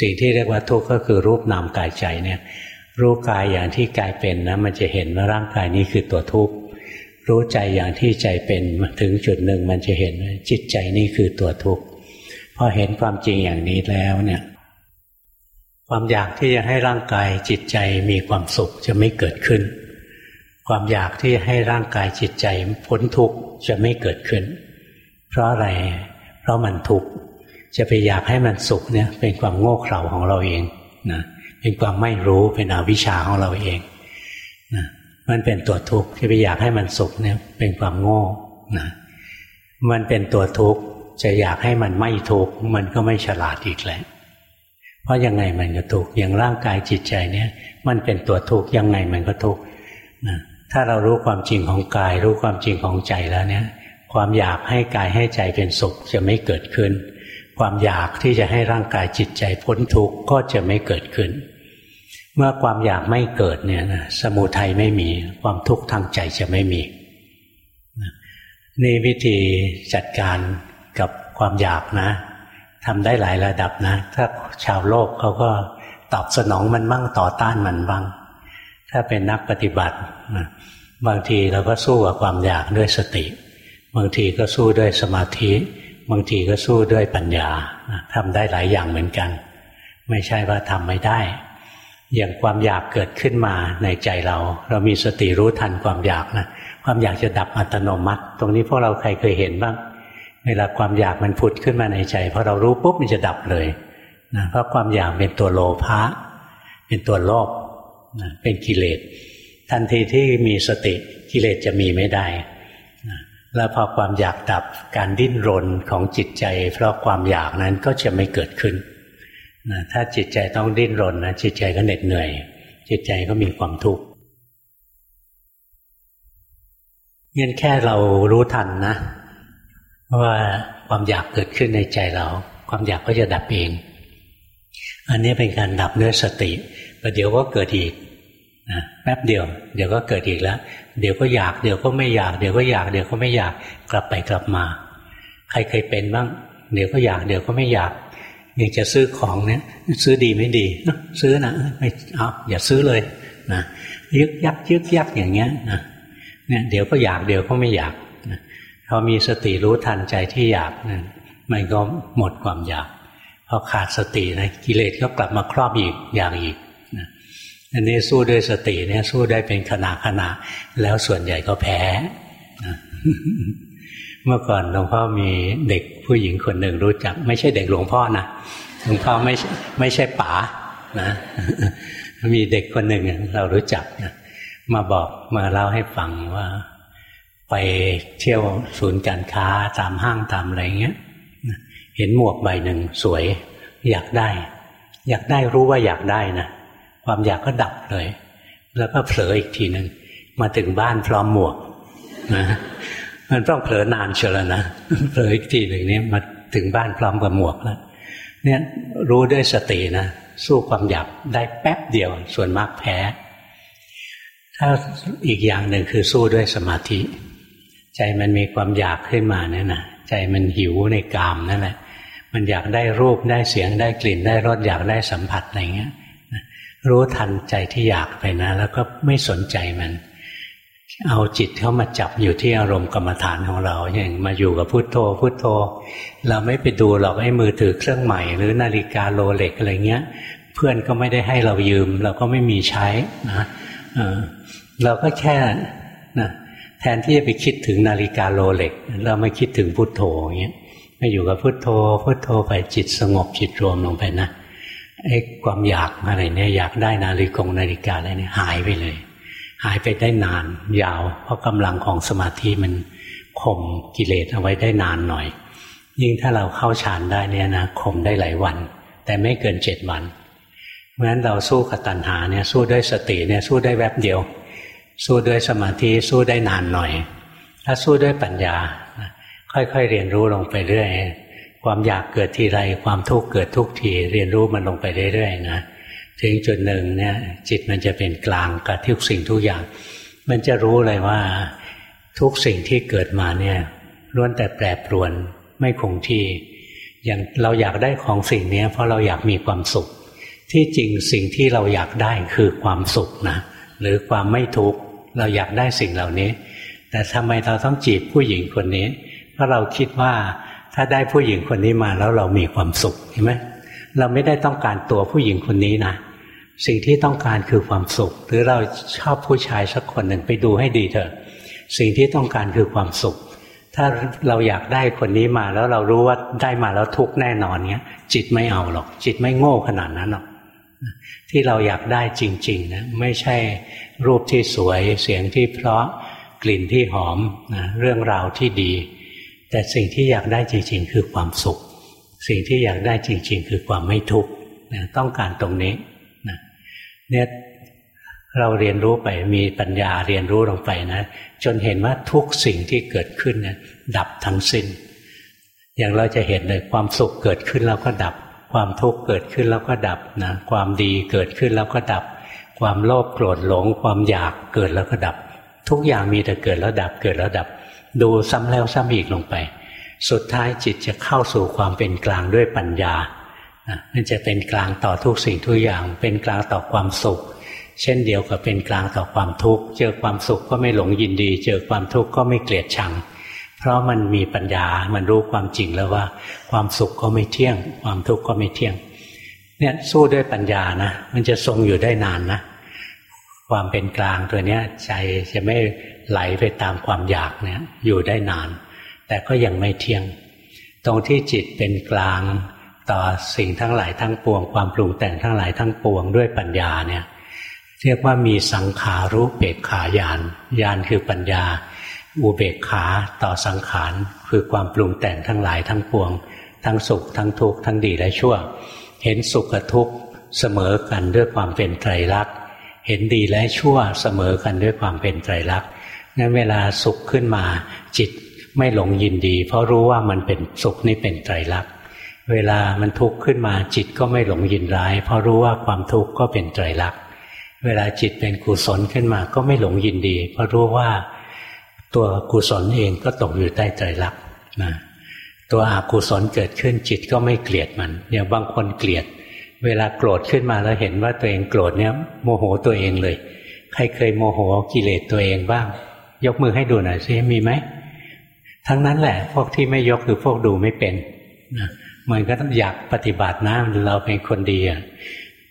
สิ่งที่เรียกว่าทุกข์ก็คือรูปนามกายใจเนี่ย รู้กายอย่างที่กายเป็นนะมันจะเห็นว่าร่างกายนี้คือตัวทุกข์รู้ใจอย่างที่ใจเป็นถึงจุดหนึ่งมันจะเห็นว่าจิตใจนี่คือตัวทุกข์พอเห็นความจริงอย่างนี้แล้วเนี่ยความอยากที่จะให้ร่างกายจิตใจมีความสุขจะไม่เกิดขึ้น ความอยากที่ให้ร่างกายจิตใจพ้นทุกข์จะไม่เกิดขึ้น เพราะอะไร เพราะมันทุกข์จะไปอยากให้มันสุขเนี่ยเป็นความโง่เขลาของเราเองนะ เป็นความไม่รู้เป็นอวิชชาของเราเองนะมันเป็นตัวทุกข์ที่ไปอยากให้มันสุขเนี่ยเป็นความโง่นะมันเป็นตัวทุกข์จะอยากให้มันไม่ทุกข์มันก็ไม่ฉลาดอีกแล้วเพราะยังไงมันก็ทุกข์อย่างร่างกายจิตใจเนี่ย มันเป็นตัวทุกข์ยังไงมันก็ทุกข์นะถ้าเรารู้ความจริงของกาย รู้ความจริงของใจแล้วเนี่ย ความอยากให้กายให้ใจเป็นสุขจะไม่เกิดขึ้น ความอยากที่จะให้ร่างกายจิตใจพ้นทุกข์ก็จะไม่เกิดขึ้น เมื่อความอยากไม่เกิดเนี่ยนะสมุทัยไม่มีความทุกข์ทางใจจะไม่มีนี่วิธีจัดการกับความอยากนะทำได้หลายระดับนะ ถ้าชาวโลกเขาก็ตอบสนองมันบ้างต่อต้านมันบ้าง ถ้าเป็นนักปฏิบัติบางทีเราก็สู้กับความอยากด้วยสติ บางทีก็สู้ด้วยสมาธิ บางทีก็สู้ด้วยปัญญาทำได้หลายอย่างเหมือนกัน ไม่ใช่ว่าทำไม่ได้ อย่างความอยากเกิดขึ้นมาในใจเรา เรามีสติรู้ทันความอยากนะความอยากจะดับอัตโนมัติ ตรงนี้พวกเราใครเคยเห็นบ้าง เวลาความอยากมันผุดขึ้นมาในใจพอเรารู้ปุ๊บมันจะดับเลยนะเพราะความอยากเป็นตัวโลภะเป็นตัวโลภนะเป็นกิเลสทันทีที่มีสติกิเลสจะมีไม่ได้ แล้วพอความอยากดับการดิ้นรนของจิตใจ เพราะความอยากนั้นก็จะไม่เกิดขึ้นนะถ้าจิตใจต้องดิ้นรนนะจิตใจก็เหน็ดเหนื่อย จิตใจก็มีความทุกข์เงั้นแค่เรารู้ทันนะว่าความอยากเกิดขึ้นในใจเรา ความอยากก็จะดับเอง อันนี้เป็นการดับเนื้อสติประเดี๋ยวก็เกิดอีกนะแป๊บเดียว เดี๋ยวก็เกิดอีกแล้ว เดี๋ยวก็อยาก เดี๋ยวก็ไม่อยาก เดี๋ยวก็อยาก เดี๋ยวก็ไม่อยาก กลับไปกลับมา ใครเคยเป็นบ้าง เดี๋ยวก็อยาก เดี๋ยวก็ไม่อยากยังจะซื้อของเนี้ยซื้อดีไม่ดี ซื้อนะไม่เอาอย่าซื้อเลยนะยึกยักยึกยักอย่างเงี้ยนะเนี่ยเดี๋ยวก็อยากเดี๋ยวก็ไม่อยากพอมีสติรู้ทันใจที่อยากนะมันก็หมดความอยากพอขาดสตินะกิเลสก็กลับมาครอบอีกอยากอีก อันนี้สู้ด้วยสติเนี่ยสู้ได้เป็นขณะขณะแล้วส่วนใหญ่ก็แพ้ เมื่อก่อนหลวงพ่อมีเด็กผู้หญิงคนหนึ่งรู้จัก ไม่ใช่เด็กหลวงพ่อนะหลวงพ่อไม่ไม่ใช่ป๋านะมีเด็กคนหนึ่งเรารู้จักนะมาบอกมาเล่าให้ฟังว่า ไปเที่ยวศูนย์การค้าตามห้างตามอะไรเงี้ยเห็นหมวกใบหนึ่งสวย อยากได้ อยากได้รู้ว่าอยากได้นะ ความอยากก็ดับเลย แล้วก็เผลออีกทีหนึ่งมาถึงบ้านพร้อมหมวกนะมันต้องเผลอนานเชียวนะเผลออีกทีหนึ่งนี้มาถึงบ้านพร้อมกับหมวกแล้วเนี่ยรู้ด้วยสตินะสู้ความอยากได้แป๊บเดียวส่วนมากแพ้ ถ้าอีกอย่างหนึ่งคือสู้ด้วยสมาธิ ใจมันมีความอยากขึ้นมาเนี่ยนะใจมันหิวในกามนั่นแหละ มันอยากได้รูปได้เสียงได้กลิ่นได้รสอยากได้สัมผัสอะไรเงี้ย รู้ทันใจที่อยากไปนะ แล้วก็ไม่สนใจมัน เอาจิตเข้ามาจับอยู่ที่อารมณ์กรรมฐานของเรา อย่างมาอยู่กับพุโทโธพุโทโธ เราไม่ไปดูหรอกไอ้มือถือเครื่องใหม่หรือนาฬิกาโรเล็กอะไรเงี้ย เพื่อนก็ไม่ได้ให้เรายืม เราก็ไม่มีใช้นะเราก็แค่นะแทนที่จะไปคิดถึงนาฬิกาโรเล็ก เราไม่คิดถึงพุทโธอย่างเงี้ยไม่อยู่กับพุทโธพุทโธไปจิตสงบจิตรวมลงไปนะ ไอ้ความอยากอะไรเนี่ยอยากได้นาฬิกงนาฬิกาอะไรเนี่ยหายไปเลย หายไปได้นานยาว เพราะกำลังของสมาธิมันข่มกิเลสเอาไว้ได้นานหน่อย ยิ่งถ้าเราเข้าฌานได้เนี่ยนะข่มได้หลายวัน แต่ไม่เกินเจ็ดวันเพราะฉะนั้นเราสู้กับตัณหาเนี่ยสู้ด้วยสติเนี่ยสู้ได้แวบเดียว สู้ด้วยสมาธิสู้ได้นานหน่อย ถ้าสู้ด้วยปัญญา ค่อยๆเรียนรู้ลงไปเรื่อย ความอยากเกิดทีไรความทุกข์เกิดทุกทีเรียนรู้มันลงไปเรื่อยๆนะถึงจุดหนึ่งเนี่ย จิตมันจะเป็นกลางกับทุกสิ่งทุกอย่าง มันจะรู้เลยว่า ทุกสิ่งที่เกิดมาเนี่ยล้วนแต่แปรปรวนไม่คงที่ อย่างเราอยากได้ของสิ่งนี้เพราะเราอยากมีความสุข ที่จริงสิ่งที่เราอยากได้คือความสุขนะหรือความไม่ทุกข์เราอยากได้สิ่งเหล่านี้ แต่ทำไมเราต้องจีบผู้หญิงคนนี้ เพราะเราคิดว่า ถ้าได้ผู้หญิงคนนี้มาแล้วเรามีความสุขเห็นไหมเราไม่ได้ต้องการตัวผู้หญิงคนนี้นะสิ่งที่ต้องการคือความสุข หรือเราชอบผู้ชายสักคนหนึ่งไปดูให้ดีเถอะสิ่งที่ต้องการคือความสุข ถ้าเราอยากได้คนนี้มาแล้วเรารู้ว่าได้มาแล้วทุกแน่นอนเนี้ย จิตไม่เอาหรอก จิตไม่โง่ขนาดนั้นหรอกที่เราอยากได้จริง ๆ นะไม่ใช่รูปที่สวยเสียงที่เพราะกลิ่นที่หอมนะเรื่องราวที่ดี แต่สิ่งที่อยากได้จริง ๆ คือความสุข สิ่งที่อยากได้จริง ๆ คือความไม่ทุกข์ต้องการตรงนี้นะเนี่ยเราเรียนรู้ไปมีปัญญาเรียนรู้ลงไปนะ จนเห็นว่าทุกสิ่งที่เกิดขึ้นนะดับทั้งสิ้น อย่างเราจะเห็นเลยความสุขเกิดขึ้นแล้วก็ดับ ความทุกข์เกิดขึ้นแล้วก็ดับนะความดีเกิดขึ้นแล้วก็ดับ ความโลภโกรธหลง ความอยากเกิดแล้วก็ดับ ทุกอย่างมีแต่เกิดแล้วดับเกิดแล้วดับ ดูซ้ำแล้วซ้ำอีกลงไป สุดท้ายจิตจะเข้าสู่ความเป็นกลางด้วยปัญญามันจะเป็นกลางต่อทุกสิ่งทุกอย่าง เป็นกลางต่อความสุข เช่นเดียวกับเป็นกลางต่อความทุกข์ เจอความสุขก็ไม่หลงยินดี เจอความทุกข์ก็ไม่เกลียดชัง เพราะมันมีปัญญา มันรู้ความจริงแล้วว่า ความสุขก็ไม่เที่ยง ความทุกข์ก็ไม่เที่ยง เนี่ยสู้ด้วยปัญญานะ มันจะทรงอยู่ได้นานนะ ความเป็นกลางตัวเนี้ยใจจะไม่ ไหลไปตามความอยากเนี่ยอยู่ได้นาน แต่ก็ยังไม่เที่ยง ตรงที่จิตเป็นกลางต่อสิ่งทั้งหลายทั้งปวง ความปรุงแต่งทั้งหลายทั้งปวงด้วยปัญญาเนี่ยเรียกว่ามีสังขารุเบกขายานยานคือปัญญา อุเบกขาต่อสังขารคือความปรุงแต่งทั้งหลายทั้งปวง ทั้งสุขทั้งทุกข์ทั้งดีและชั่ว เห็นสุขกับทุกข์เสมอกันด้วยความเป็นไตรลักษณ์เห็นดีและชั่วเสมอกันด้วยความเป็นไตรลักษณ์ งั้นเวลาสุขขึ้นมา จิตไม่หลงยินดี เพราะรู้ว่ามันเป็นสุขนี่เป็นไตรลักษณ์เวลามันทุกข์ขึ้นมาจิตก็ไม่หลงยินร้าย เพราะรู้ว่าความทุกข์ก็เป็นไตรลักษณ์เวลาจิตเป็นกุศลขึ้นมาก็ไม่หลงยินดี เพราะรู้ว่าตัวกุศลเองก็ตกอยู่ใต้ใจรักนะตัวอากุศลเกิดขึ้นจิตก็ไม่เกลียดมันอย่างบางคนเกลียด เวลาโกรธขึ้นมาแล้วเห็นว่าตัวเองโกรธเนี่ยโมโหตัวเองเลย ใครเคยโมโหกิเลสตัวเองบ้าง ยกมือให้ดูหน่อยซิมีไหมทั้งนั้นแหละ พวกที่ไม่ยกคือพวกดูไม่เป็นนะมันก็ต้องอยากปฏิบัตินะเราเป็นคนดีอะ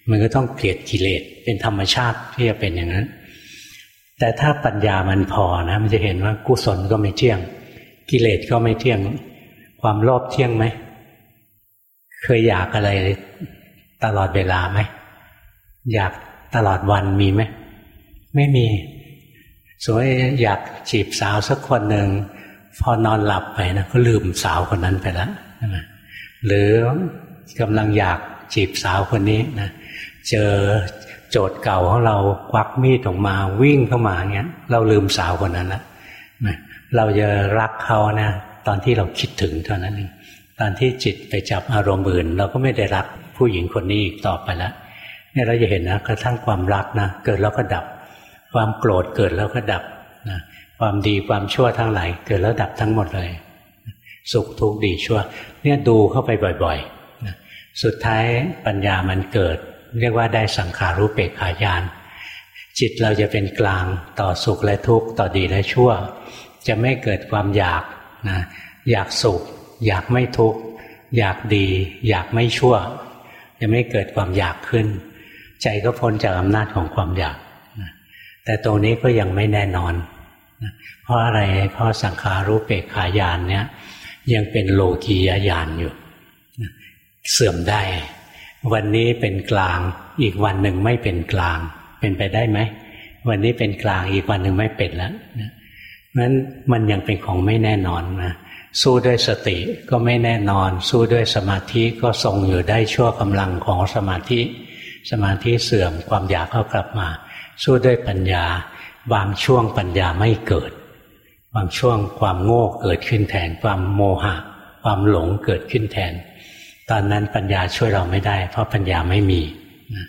มันก็ต้องเกลียดกิเลสเป็นธรรมชาติที่จะเป็นอย่างนั้น แต่ถ้าปัญญามันพอนะมันจะเห็นว่ากุศลก็ไม่เที่ยง กิเลสก็ไม่เที่ยง ความโลภเที่ยงไหมเคยอยากอะไรตลอดเวลาไหมอยากตลอดวันมีไหมไม่มี สวยอยากจีบสาวสักคนหนึ่งพอนอนหลับไปนะก็ลืมสาวคนนั้นไปแล้วหรือกำลังอยากจีบสาวคนนี้นะเจอโจทย์เก่าของเราควักมีดออกมาวิ่งเข้ามาเงี้ย เราลืมสาวคนนั้นละเราจะรักเขานะตอนที่เราคิดถึงเท่านั้นเองตอนที่จิตไปจับอารมณ์อื่น เราก็ไม่ได้รักผู้หญิงคนนี้อีกต่อไปแล้วเนี่ยเราจะเห็นนะกระทั่งความรักนะเกิดแล้วก็ดับ ความโกรธเกิดแล้วก็ดับนะความดีความชั่วทั้งหลายเกิดแล้วดับทั้งหมดเลย สุขทุกข์ดีชั่ว เนี่ยดูเข้าไปบ่อยๆสุดท้ายปัญญามันเกิด เรียกว่าได้สังขารู้เปกขายาน จิตเราจะเป็นกลางต่อสุขและทุกข์ต่อดีและชั่ว จะไม่เกิดความอยากนะอยากสุข อยากไม่ทุกข์อยากดี อยากไม่ชั่ว จะไม่เกิดความอยากขึ้น ใจก็พ้นจากอำนาจของความอยาก แต่ตรงนี้ก็ยังไม่แน่นอน เพราะอะไรเพราะสังขารู้เปกขายานเนี้ยยังเป็นโลกียญาณอยู่ เสื่อมได้ วันนี้เป็นกลาง อีกวันหนึ่งไม่เป็นกลาง เป็นไปได้ไหม วันนี้เป็นกลางอีกวันหนึ่งไม่เป็นแล้วนั้นมันยังเป็นของไม่แน่นอนนะสู้ด้วยสติก็ไม่แน่นอน สู้ด้วยสมาธิก็ทรงอยู่ได้ชั่วกำลังของสมาธิ สมาธิเสื่อมความอยากก็กลับมา สู้ด้วยปัญญา บางช่วงปัญญาไม่เกิด บางช่วงความโง่เกิดขึ้นแทน ความโมหะ ความหลงเกิดขึ้นแทน ตอนนั้นปัญญาช่วยเราไม่ได้ เพราะปัญญาไม่มีนะ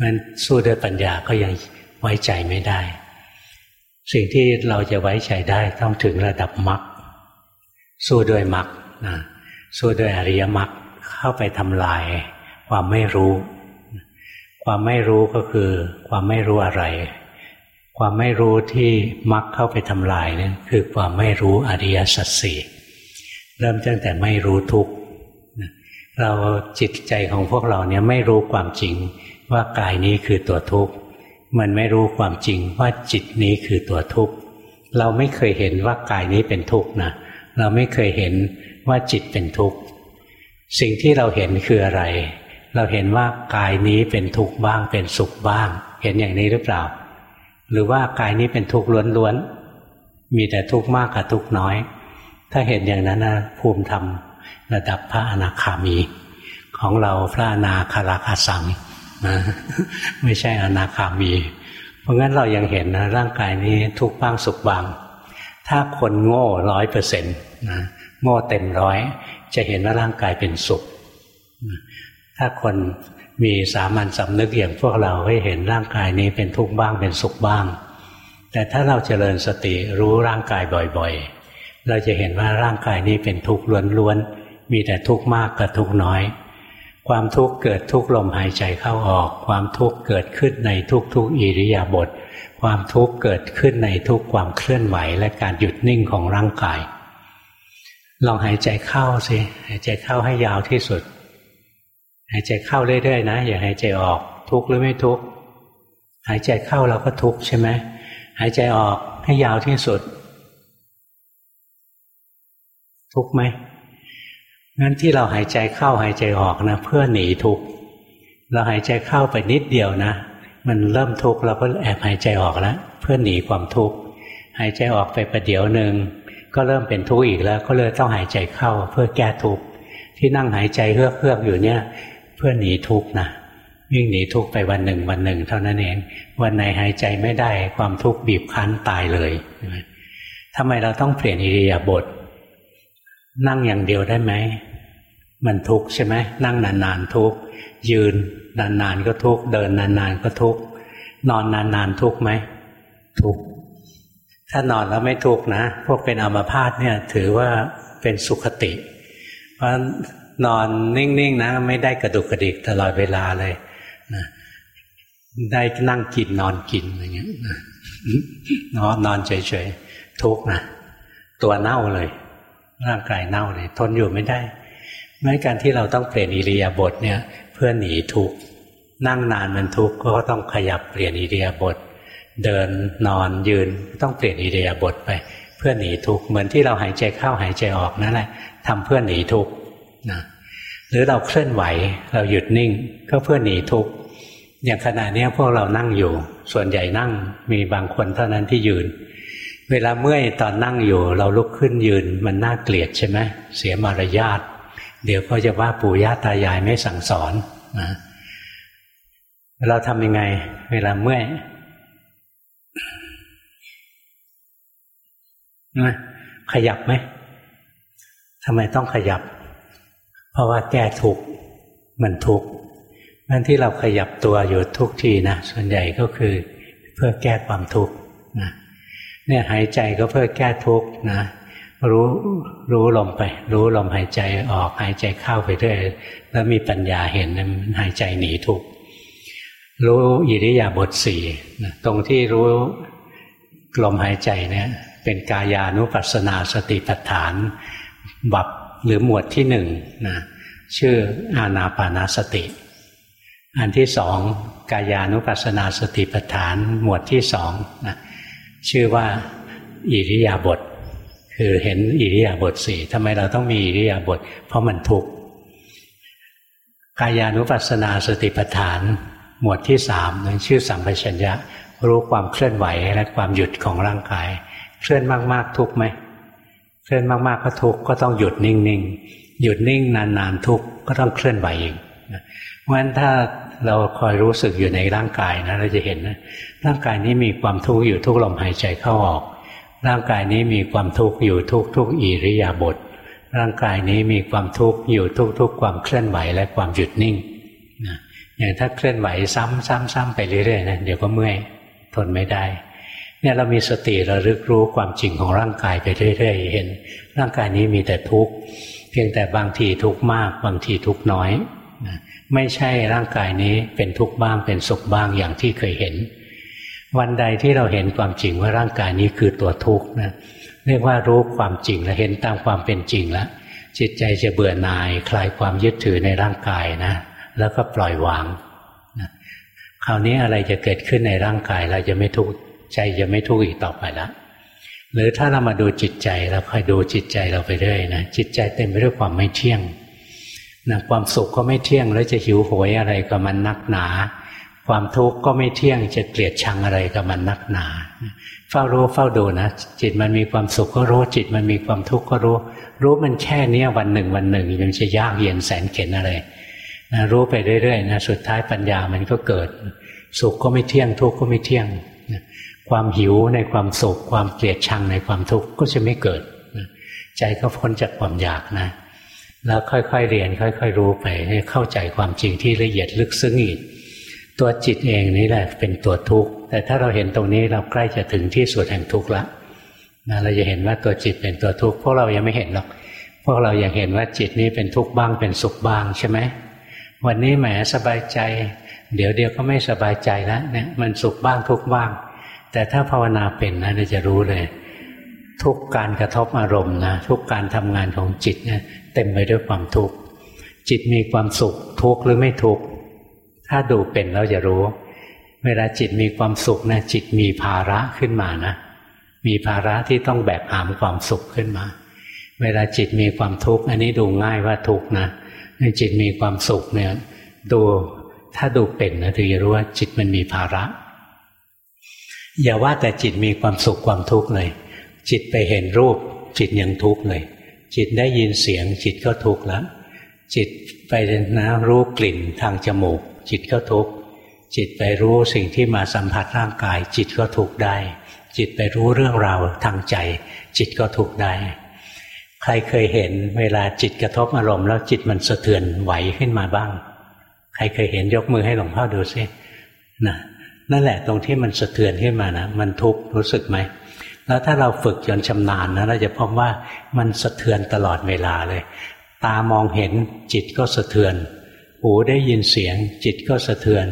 มันสู้ด้วยปัญญาก็ยังไว้ใจไม่ได้ สิ่งที่เราจะไว้ใจได้ต้องถึงระดับมรรคสู้ด้วยมรรคนะสู้ด้วยอริยมรรคเข้าไปทำลายความไม่รู้ ความไม่รู้ก็คือความไม่รู้อะไร ความไม่รู้ที่มรรคเข้าไปทำลายนี่คือความไม่รู้อริยสัจสี่เริ่มตั้งแต่ไม่รู้ทุกข์เราจิตใจของพวกเราเนี่ยไม่รู้ความจริงว่ากายนี้คือตัวทุกข์มันไม่รู้ความจริงว่าจิตนี้คือตัวทุกข์เราไม่เคยเห็นว่ากายนี้เป็นทุกข์นะเราไม่เคยเห็นว่าจิตเป็นทุกข์สิ่งที่เราเห็นคืออะไร เราเห็นว่ากายนี้เป็นทุกข์บ้างเป็นสุขบ้าง เห็นอย่างนี้หรือเปล่า หรือว่ากายนี้เป็นทุกข์ล้วนๆมีแต่ทุกข์มากกับทุกข์น้อย ถ้าเห็นอย่างนั้นนะภูมิธรรมระดับพระอนาคามี ของเราพระอนาคาราคาสังนะไม่ใช่อนาคามี เพราะงั้นเรายังเห็นนะร่างกายนี้ทุกข์บ้างสุขบ้าง ถ้าคนโง่ร้อยเปอร์เซ็นต์นะโง่เต็มร้อยจะเห็นว่าร่างกายเป็นสุข ถ้าคนมีสามัญสำนึกอย่างพวกเราให้เห็นร่างกายนี้เป็นทุกข์บ้างเป็นสุขบ้าง แต่ถ้าเราเจริญสติรู้ร่างกายบ่อยๆ เราจะเห็นว่าร่างกายนี้เป็นทุกข์ล้วนๆ มีแต่ทุกข์มากกับทุกข์น้อย ความทุกข์เกิดทุกลมหายใจเข้าออก ความทุกข์เกิดขึ้นในทุกๆอิริยาบถความทุกข์เกิดขึ้นในทุกความเคลื่อนไหวและการหยุดนิ่งของร่างกาย ลองหายใจเข้าสิหายใจเข้าให้ยาวที่สุด หายใจเข้าเรื่อยๆนะอย่าหายใจออกทุกข์หรือไม่ทุกข์หายใจเข้าเราก็ทุกข์ใช่ไหมหายใจออกให้ยาวที่สุด ทุกข์ไหมงั้นที่เราหายใจเข้าหายใจออกนะเพื่อหนีทุกข์เราหายใจเข้าไปนิดเดียวนะ มันเริ่มทุกข์เราก็แอบหายใจออกแล้วเพื่อหนีความทุกข์หายใจออกไปประเดี๋ยวหนึ่งก็เริ่มเป็นทุกข์อีกแล้ว ก็เลยต้องหายใจเข้าเพื่อแก้ทุกข์ที่นั่งหายใจเฮือกเฮือกอยู่เนี่ย เพื่อหนีทุกข์นะวิ่งหนีทุกข์ไปวันหนึ่งวันหนึ่ง เท่านั้นเอง วันไหนหายใจไม่ได้ความทุกข์บีบคั้นตายเลยทำไมเราต้องเปลี่ยนอิริยาบถนั่งอย่างเดียวได้ไหมมันทุกข์ใช่ไหมนั่งนานๆทุกข์ยืนนานๆก็ทุกข์เดินนานๆก็ทุกข์นอนนานๆทุกข์ไหมทุกข์ถ้านอนแล้วไม่ทุกข์นะ พวกเป็นอัมพาตเนี่ยถือว่าเป็นสุขติ เพราะ นอนนิ่งๆนะ ไม่ได้กระดุกกระดิกตลอดเวลาเลยนะได้นั่งกินนอนกินอย่างเงี้ยนอนนอนเฉยๆทุกนะตัวเน่าเลย ร่างกายเน่าเลย ทนอยู่ไม่ได้แม้การที่เราต้องเปลี่ยนอิริยาบถเนี่ย เพื่อหนีทุกข์นั่งนานมันทุกข์ก็ต้องขยับเปลี่ยนอิริยาบถเดินนอนยืนต้องเปลี่ยนอิเดียบทไป เพื่อหนีทุกข์เหมือนที่เราหายใจเข้าหายใจออกนั่นแหละทำเพื่อหนีทุกข์ นะหรือเราเคลื่อนไหวเราหยุดนิ่งก็เพื่อหนีทุกข์อย่างขณะนี้พวกเรานั่งอยู่ ส่วนใหญ่นั่งมีบางคนเท่านั้นที่ยืน เวลาเมื่อยตอนนั่งอยู่ เราลุกขึ้นยืนมันน่าเกลียดใช่ไหมเสียมารยาทเดี๋ยวก็จะว่าปู่ย่าตายายไม่สั่งสอนนะเราทำยังไง เวลาเมื่อยขยับไหมทำไมต้องขยับ เพราะว่าแก้ทุกข์มันทุกข์นั่นที่เราขยับตัวอยู่ทุกทีนะส่วนใหญ่ก็คือเพื่อแก้ความทุกข์นะเนี่ยหายใจก็เพื่อแก้ทุกข์นะ รู้รู้ลมไป รู้ลมหายใจออกหายใจเข้าไปเรื่อยแล้วมีปัญญาเห็นมันหายใจหนีทุกข์รู้อิริยาบถสี่ตรงที่รู้ลมหายใจเนี่ย เป็นกายานุปัสสนาสติปัฏฐาน บับ หรือหมวดที่หนึ่งนะชื่ออานาปานาสติ อันที่สองกายานุปัสสนาสติปัฏฐาน หมวดที่สองนะชื่อว่าอิริยาบถคือเห็นอิริยาบถสี่ทำไมเราต้องมีอิริยาบถเพราะมันทุกข์กายานุปัสสนาสติปัฏฐาน หมวดที่สามนั้นชื่อสัมปชัญญะ รู้ความเคลื่อนไหวและความหยุดของร่างกาย เคลื่อนมาก ๆ ทุกไหม เคลื่อนมากๆก็ทุกก็ต้องหยุดนิ่งๆหยุดนิ่งนานๆทุกก็ต้องเคลื่อนไหวเองเพราะฉะนั้นถ้าเราคอยรู้สึกอยู่ในร่างกายนะเราจะเห็นนะร่างกายนี้มีความทุกข์อยู่ทุกลมหายใจเข้าออก ร่างกายนี้มีความทุกข์อยู่ทุกทุกอิริยาบถร่างกายนี้มีความทุกข์อยู่ทุกทุกความเคลื่อนไหวและความหยุดนิ่งนะอย่างถ้าเคลื่อนไหวซ้ำๆๆไปเรื่อยๆนะเดี๋ยวก็เมื่อยทนไม่ได้ เนี่ยเรามีสติระลึกรู้ความจริงของร่างกายไปเรื่อยๆ เห็น ร่างกายนี้มีแต่ทุกข์เพียงแต่บางทีทุกข์มาก บางทีทุกข์น้อยไม่ใช่ร่างกายนี้เป็นทุกข์บ้างเป็นสุขบ้างอย่างที่เคยเห็น วันใดที่เราเห็นความจริงว่าร่างกายนี้คือตัวทุกข์นะเรียกว่ารู้ความจริงและเห็นตามความเป็นจริงแล้วจิตใจจะเบื่อหน่ายคลายความยึดถือในร่างกายนะ แล้วก็ปล่อยวางนะคราวนี้อะไรจะเกิดขึ้นในร่างกายเราจะไม่ทุกข์ ใจจะไม่ทุกข์อีกต่อไปแล้วหรือถ้าเรามาดูจิตใจเราคอยดูจิตใจเราไปเรื่อยนะจิตใจเต็มไปด้วยความไม่เที่ยงนะความสุขก็ไม่เที่ยง แล้วจะหิวโหยอะไรกับมันนักหนา ความทุกข์ก็ไม่เที่ยง จะเกลียดชังอะไรกับมันนักหนา เฝ้ารู้เฝ้าดูนะ จิตมันมีความสุขก็รู้ จิตมันมีความทุกข์ก็รู้ รู้มันแค่นี้วันหนึ่งวันหนึ่งมันจะยากเย็นแสนเข็นอะไรนะรู้ไปเรื่อยๆนะสุดท้ายปัญญามันก็เกิด สุขก็ไม่เที่ยงทุกข์ก็ไม่เที่ยง ความหิวในความสุข ความเกลียดชังในความทุกข์ก็จะไม่เกิดใจก็พ้นจากความอยากนะ แล้วค่อยๆเรียน ค่อย ๆ รู้ไปให้เข้าใจความจริงที่ละเอียดลึกซึ้งอีก ตัวจิตเองนี่แหละเป็นตัวทุกข์แต่ถ้าเราเห็นตรงนี้เราใกล้จะถึงที่สุดแห่งทุกข์ละนะเราจะเห็นว่าตัวจิตเป็นตัวทุกข์พวกเรายังไม่เห็นหรอกพวกเราอยังเห็นว่าจิตนี้เป็นทุกข์บ้างเป็นสุขบ้างใช่ไหมวันนี้แหมสบายใจ เดี๋ยวเดียวก็ไม่สบายใจแล้วเนี่ยมันสุขบ้างทุกข์บ้าง แต่ถ้าภาวนาเป็นนะเราจะรู้เลย ทุกการกระทบอารมณ์นะทุกการทำงานของจิตเนี่ยเต็มไปด้วยความทุกข์จิตมีความสุขทุกข์หรือไม่ทุกข์ถ้าดูเป็นเราจะรู้ เวลาจิตมีความสุขนะจิตมีภาระขึ้นมานะ มีภาระที่ต้องแบกหามความสุขขึ้นมา เวลาจิตมีความทุกข์อันนี้ดูง่ายว่าทุกข์นะจิตมีความสุขเนี่ยดูถ้าดูเป็นนะถึงจะรู้ว่าจิตมันมีภาระ อย่าว่าแต่จิตมีความสุขความทุกข์เลย จิตไปเห็นรูป จิตยังทุกข์เลย จิตได้ยินเสียง จิตก็ทุกข์แล้ว จิตไปนะรู้กลิ่นทางจมูก จิตก็ทุกข์จิตไปรู้สิ่งที่มาสัมผัสร่างกาย จิตก็ทุกข์ได้ จิตไปรู้เรื่องราวทางใจ จิตก็ทุกข์ได้ ใครเคยเห็นเวลาจิตกระทบอารมณ์แล้วจิตมันสะเทือนไหวขึ้นมาบ้าง ใครเคยเห็นยกมือให้หลวงพ่อดูซินะ นั่นแหละตรงที่มันสะเทือนขึ้นมานะมันทุกข์รู้สึกไหมแล้วถ้าเราฝึกจนชำนาญนะเราจะพบว่ามันสะเทือนตลอดเวลาเลย ตามองเห็นจิตก็สะเทือน หูได้ยินเสียง จิตก็สะเทือน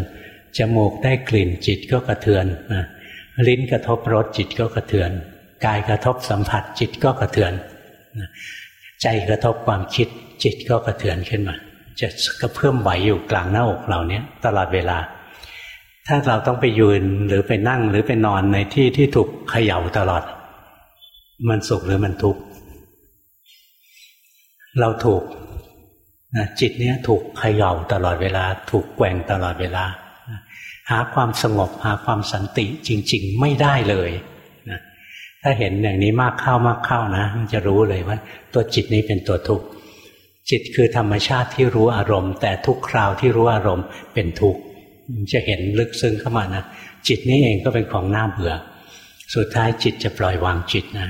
จมูกได้กลิ่น จิตก็กระเทือนนะลิ้นกระทบรสจิตก็กระเทือน กายกระทบสัมผัสจิตก็กระเทือน ใจกระทบความคิด จิตก็กระเทือนขึ้นมา จะกระเพื่อมไหวอยู่กลางหน้าอกเราเนี้ยตลอดเวลา ถ้าเราต้องไปยืนหรือไปนั่งหรือไปนอนในที่ที่ถูกเขย่าตลอด มันสุขหรือมันทุกข์เราถูกนะจิตเนี้ยถูกเขย่าตลอดเวลา ถูกแกว่งตลอดเวลา หาความสงบหาความสันติจริง ๆ ไม่ได้เลยนะถ้าเห็นอย่างนี้มากเข้ามากเข้านะมันจะรู้เลยว่า ตัวจิตนี้เป็นตัวทุกข์จิตคือธรรมชาติที่รู้อารมณ์ แต่ทุกคราวที่รู้อารมณ์เป็นทุกข์ จะเห็นลึกซึ้งเข้ามานะจิตนี้เองก็เป็นของน่าเบื่อ สุดท้ายจิตจะปล่อยวางจิตนะ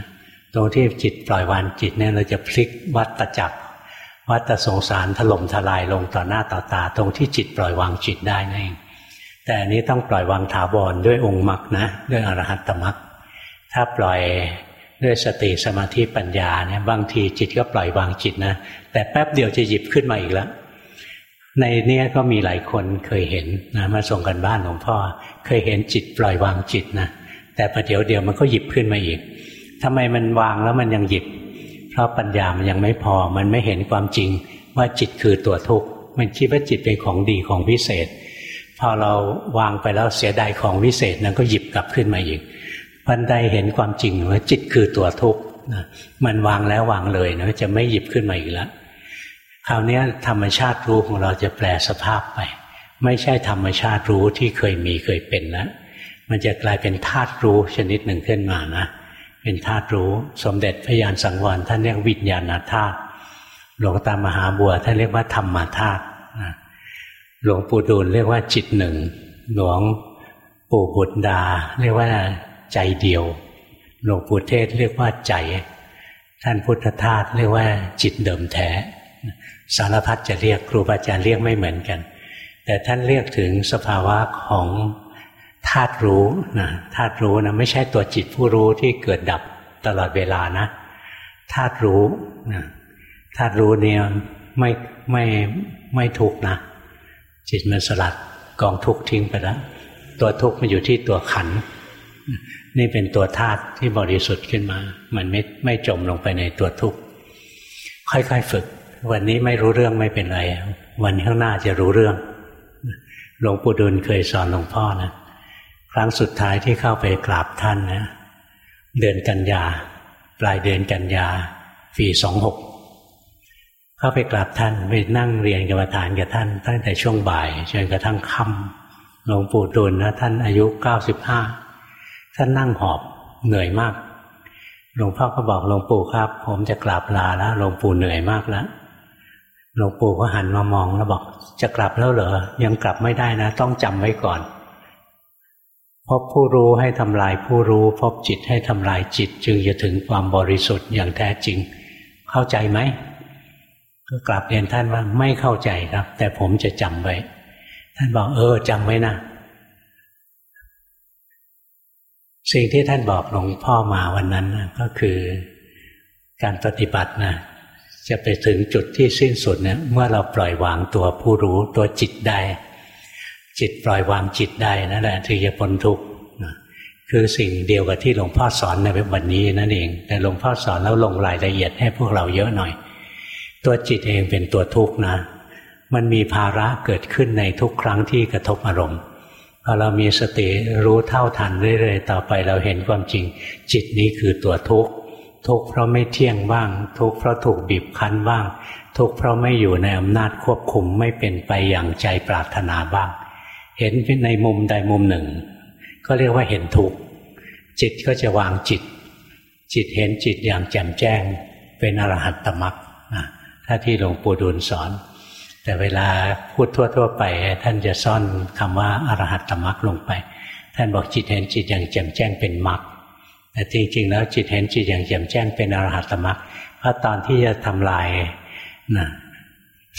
ตรงที่จิตปล่อยวางจิตเนี่ยเราจะพลิกวัฏจักรวัฏสงสารถล่มทลายลงต่อหน้าต่อตา ตรงที่จิตปล่อยวางจิตได้นั่นเองแต่อันนี้ต้องปล่อยวางถาวรด้วยองค์มรรคนะด้วยอรหัตตมรรคถ้าปล่อยด้วยสติสมาธิปัญญาเนี่ยบางทีจิตก็ปล่อยวางจิตนะแต่แป๊บเดียวจะหยิบขึ้นมาอีกแล้ว ในเนี้ยก็มีหลายคนเคยเห็นนะมาส่งกันบ้านหลวงพ่อ เคยเห็นจิตปล่อยวางจิตนะแต่ประเดี๋ยวเดียวมันก็หยิบขึ้นมาอีกทำไมมันวางแล้วมันยังหยิบ เพราะปัญญามันยังไม่พอมันไม่เห็นความจริงว่าจิตคือตัวทุกข์มันคิดว่าจิตเป็นของดีของพิเศษ พอเราวางไปแล้วเสียดายของวิเศษนั้นก็หยิบกลับขึ้นมาอีกปันใดเห็นความจริงว่าจิตคือตัวทุกข์มันวางแล้ววางเลยนะจะไม่หยิบขึ้นมาอีกแล้ว คราวนี้ธรรมชาติรู้ของเราจะแปลสภาพไป ไม่ใช่ธรรมชาติรู้ที่เคยมีเคยเป็นแล้วมันจะกลายเป็นธาตุรู้ชนิดหนึ่งขึ้นมานะเป็นธาตุรู้ สมเด็จพระยานสังวรท่านเรียกวิญญาณธาตุหลวงตามหาบัวท่านเรียกว่าธรรมธาตุหลวงปู่ดูลเรียกว่าจิตหนึ่งหลวงปู่บุตรดา เรียกว่าใจเดียว หลวงปู่เทศเรียกว่าใจ ท่านพุทธทาสเรียกว่าจิตเดิมแท้ สารพัดจะเรียกครูบาอาจารย์เรียกไม่เหมือนกัน แต่ท่านเรียกถึงสภาวะของธาตุรู้นะธาตุรู้นะไม่ใช่ตัวจิตผู้รู้ที่เกิดดับตลอดเวลานะธาตุรู้นะธาตุรู้เนี่ยไม่ไม่ไม่ทุกนะจิตมันสลัดกองทุกทิ้งไปแล้วตัวทุกมันอยู่ที่ตัวขันนี่เป็นตัวธาตุที่บริสุทธิ์ขึ้นมา มันไม่ไม่จมลงไปในตัวทุกค่อยๆฝึก วันนี้ไม่รู้เรื่องไม่เป็นไร วันข้างหน้าจะรู้เรื่อง หลวงปู่ดูลเคยสอนหลวงพ่อนะ ครั้งสุดท้ายที่เข้าไปกราบท่านนะ เดือนกันยา ปลายเดือนกันยาปีสองหกเข้าไปกราบท่านไปนั่งเรียนกรรมฐานกับท่าน ตั้งแต่ช่วงบ่ายจนกระทั่งค่ำหลวงปู่ดูลนะ ท่านอายุเก้าสิบห้าท่านนั่งหอบเหนื่อยมากหลวงพ่อก็บอกหลวงปู่ครับ ผมจะกราบลาแล้วหลวงปู่เหนื่อยมากแล้ว หลวงปู่ก็หันมามองแล้วบอก จะกลับแล้วเหรอ ยังกลับไม่ได้นะ ต้องจำไว้ก่อน พบผู้รู้ให้ทำลายผู้รู้ พบจิตให้ทำลายจิต จึงจะถึงความบริสุทธิ์อย่างแท้จริง เข้าใจไหมก็กลับเรียนท่านว่าไม่เข้าใจครับ แต่ผมจะจำไว้ ท่านบอกเออจำไว้นะสิ่งที่ท่านบอกหลวงพ่อมาวันนั้นก็คือการปฏิบัตินะ จะไปถึงจุดที่สิ้นสุดเนี่ยเมื่อเราปล่อยวางตัวผู้รู้ตัวจิตได้จิตปล่อยวางจิตได้นั่นแหละถึงจะพ้นทุกข์คือสิ่งเดียวกับที่หลวงพ่อสอนในวันนี้นั่นเอง แต่หลวงพ่อสอนแล้วลงรายละเอียดให้พวกเราเยอะหน่อย ตัวจิตเองเป็นตัวทุกข์นะ มันมีภาระเกิดขึ้นในทุกครั้งที่กระทบอารมณ์พอเรามีสติรู้เท่าทันเรื่อยๆต่อไปเราเห็นความจริง จิตนี้คือตัวทุกข์ ทุกข์เพราะไม่เที่ยงบ้าง ทุกข์เพราะถูกบีบคั้นบ้าง ทุกข์เพราะไม่อยู่ในอำนาจควบคุมไม่เป็นไปอย่างใจปรารถนาบ้าง เห็นในมุมใดมุมหนึ่ง ก็เรียกว่าเห็นทุกข์จิตก็จะวางจิต จิตเห็นจิตอย่างแจ่มแจ้ง เป็นอรหัตตมรรคถ้าที่หลวงปู่ดูลสอน แต่เวลาพูดทั่ว ๆ ไป ท่านจะซ่อนคำว่าอรหัตตมรรคลงไป ท่านบอกจิตเห็นจิตอย่างแจ่มแจ้งเป็นมรรค แต่จริง ๆ แล้วจิตเห็นจิตอย่างแจ่มแจ้งเป็นอรหัตตมรรคเพราะตอนที่จะทำลายนะ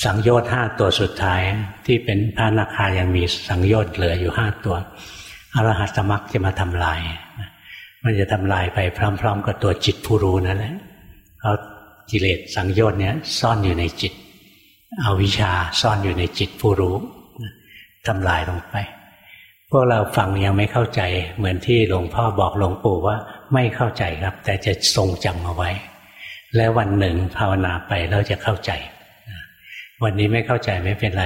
สังโยชน์ห้าตัวสุดท้ายที่เป็นพระนาคายังมีสังโยชน์เหลืออยู่ห้าตัวอรหัตมรรคจะมาทำลาย มันจะทำลายไปพร้อม ๆ กับตัวจิตผู้รู้นั่นแหละเพราะกิเลสสังโยชน์เนี้ยซ่อนอยู่ในจิต เอาวิชาซ่อนอยู่ในจิตผู้รู้ทำลายลงไป วกเราฟังยังไม่เข้าใจ เหมือนที่หลวงพ่อบอกหลวงปู่ว่าไม่เข้าใจครับ แต่จะทรงจำเอาไว้ และวันหนึ่งภาวนาไปเราจะเข้าใจ วันนี้ไม่เข้าใจไม่เป็นไร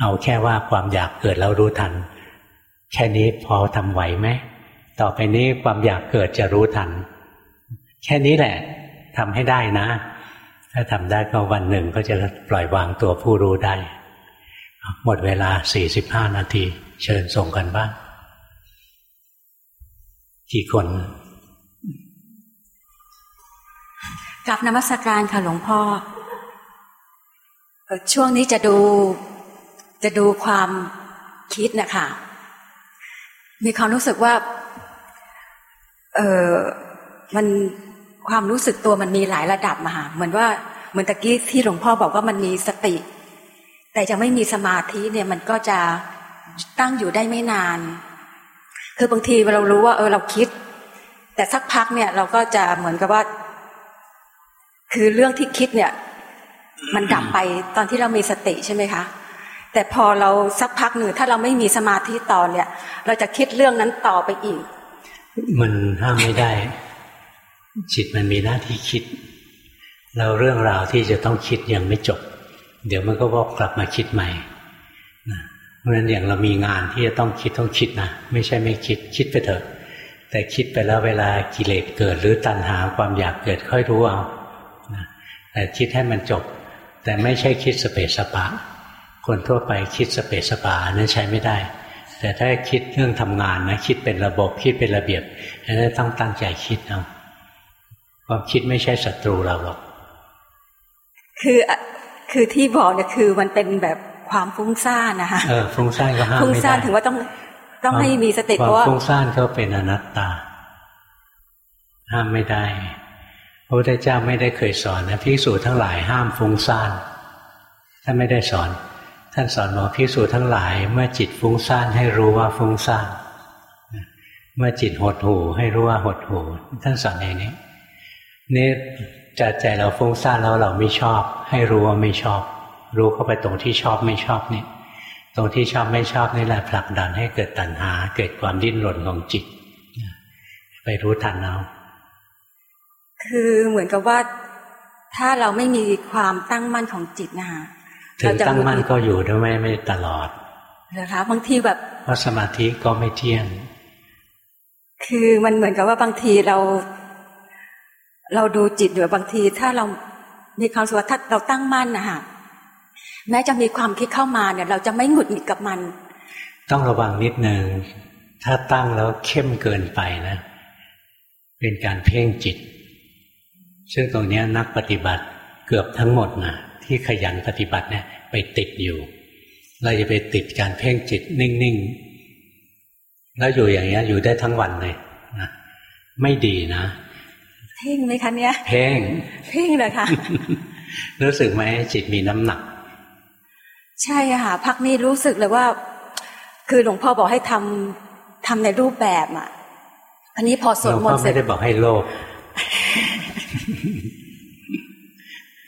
เอาแค่ว่าความอยากเกิดแล้วรู้ทัน แค่นี้พอทำไหวไหมต่อไปนี้ความอยากเกิดจะรู้ทัน แค่นี้แหละทำให้ได้นะ ถ้าทำได้ก็วันหนึ่งก็จะปล่อยวางตัวผู้รู้ได้ หมดเวลาสี่สิบห้านาที เชิญส่งกันบ้างกี่คนกับนมัสการค่ะหลวงพ่อ ช่วงนี้จะดูจะดูความคิดนะคะมีความรู้สึกว่าเออมันความรู้สึกตัวมันมีหลายระดับมาเหมือนว่าเหมือนตะกี้ที่หลวงพ่อบอกว่ามันมีสติ แต่จะไม่มีสมาธิเนี่ยมันก็จะ ตั้งอยู่ได้ไม่นาน คือบางทีเรารู้ว่า เออเราคิด แต่สักพักเนี่ย เราก็จะเหมือนกับว่า คือเรื่องที่คิดเนี่ย มันดับไปตอนที่เรามีสติใช่ไหมคะแต่พอเราสักพักหนึ่งถ้าเราไม่มีสมาธิต่อเนี่ย เราจะคิดเรื่องนั้นต่อไปอีก มันห้ามไม่ได้ จิตมันมีหน้าที่คิด เราเรื่องราวที่จะต้องคิดยังไม่จบ เดี๋ยวมันก็วกกลับมาคิดใหม่ เพราะฉะนั้นอย่างเรามีงานที่จะต้องคิดต้องคิดนะไม่ใช่ไม่คิดคิดไปเถอะ แต่คิดไปแล้วเวลากิเลสเกิด หรือตัณหาความอยากเกิดค่อยรู้เอาแต่คิดให้มันจบ แต่ไม่ใช่คิดสเปสปะ คนทั่วไปคิดสเปสปะนั้นใช้ไม่ได้ แต่ถ้าคิดเรื่องทำงานนะคิดเป็นระบบคิดเป็นระเบียบอันนั้นต้องตั้งใจคิดเอาความคิดไม่ใช่ศัตรูเราหรอก คือคือที่บอกเนี่ยคือมันเป็นแบบ ความฟุ้งซ่านนะคะเออฟุ้งซ่านก็ห้ามไม่ได้ฟุ้งซ่านถึงว่าต้องต้องให้มีสติเพราะว่าฟุ้งซ่านเขาเป็นอนัตตา ห้ามไม่ได้พระพุทธเจ้าไม่ได้เคยสอนนะพิสูจทั้งหลายห้ามฟุ้งซ่านท่านไม่ได้สอน ท่านสอนบอกพิสูจทั้งหลาย เมื่อจิตฟุ้งซ่านให้รู้ว่าฟุ้งซ่านเมื่อจิตหดหูให้รู้ว่าหดหูท่านสอนอย่างนี้นี่จะใจเราฟุ้งซ่านแล้วเราไม่ชอบ ให้รู้ว่าไม่ชอบ รู้เข้าไปตรงที่ชอบไม่ชอบนี่ตรงที่ชอบไม่ชอบนี่แหละผลักดันให้เกิดตัณหา เกิดความดิ้นรนของจิต ไปรู้ทันเอาคือเหมือนกับว่าถ้าเราไม่มีความตั้งมั่นของจิตนะคะถึงตั้งมั่นก็อยู่ด้วยไม่ไม่ตลอดนะคะบางทีแบบเพราะสมาธิก็ไม่เที่ยง คือมันเหมือนกับว่าบางทีเรา เราดูจิตอยู่บางทีถ้าเรามีความสุขถ้าเราตั้งมั่นนะคะ แม้จะมีความคิดเข้ามาเนี่ย เราจะไม่หงุดหงิดกับมัน ต้องระวังนิดนึงถ้าตั้งแล้วเข้มเกินไปนะ เป็นการเพ่งจิต ซึ่งตรงนี้นักปฏิบัติเกือบทั้งหมดนะที่ขยันปฏิบัติเนี่ยไปติดอยู่ เราจะไปติดการเพ่งจิตนิ่งๆ แล้วอยู่อย่างนี้อยู่ได้ทั้งวันเลยนะไม่ดีนะ เพ่งไหมคะเนี่ยเพ่งเพ่งเลยค่ะรู้สึกไหมจิตมีน้ำหนัก ใช่ค่ะพักนี้รู้สึกเลยว่า คือหลวงพ่อบอกให้ทำทำในรูปแบบอะ อันนี้พอสวดมนต์เสร็จไม่ได้บอกให้โลภ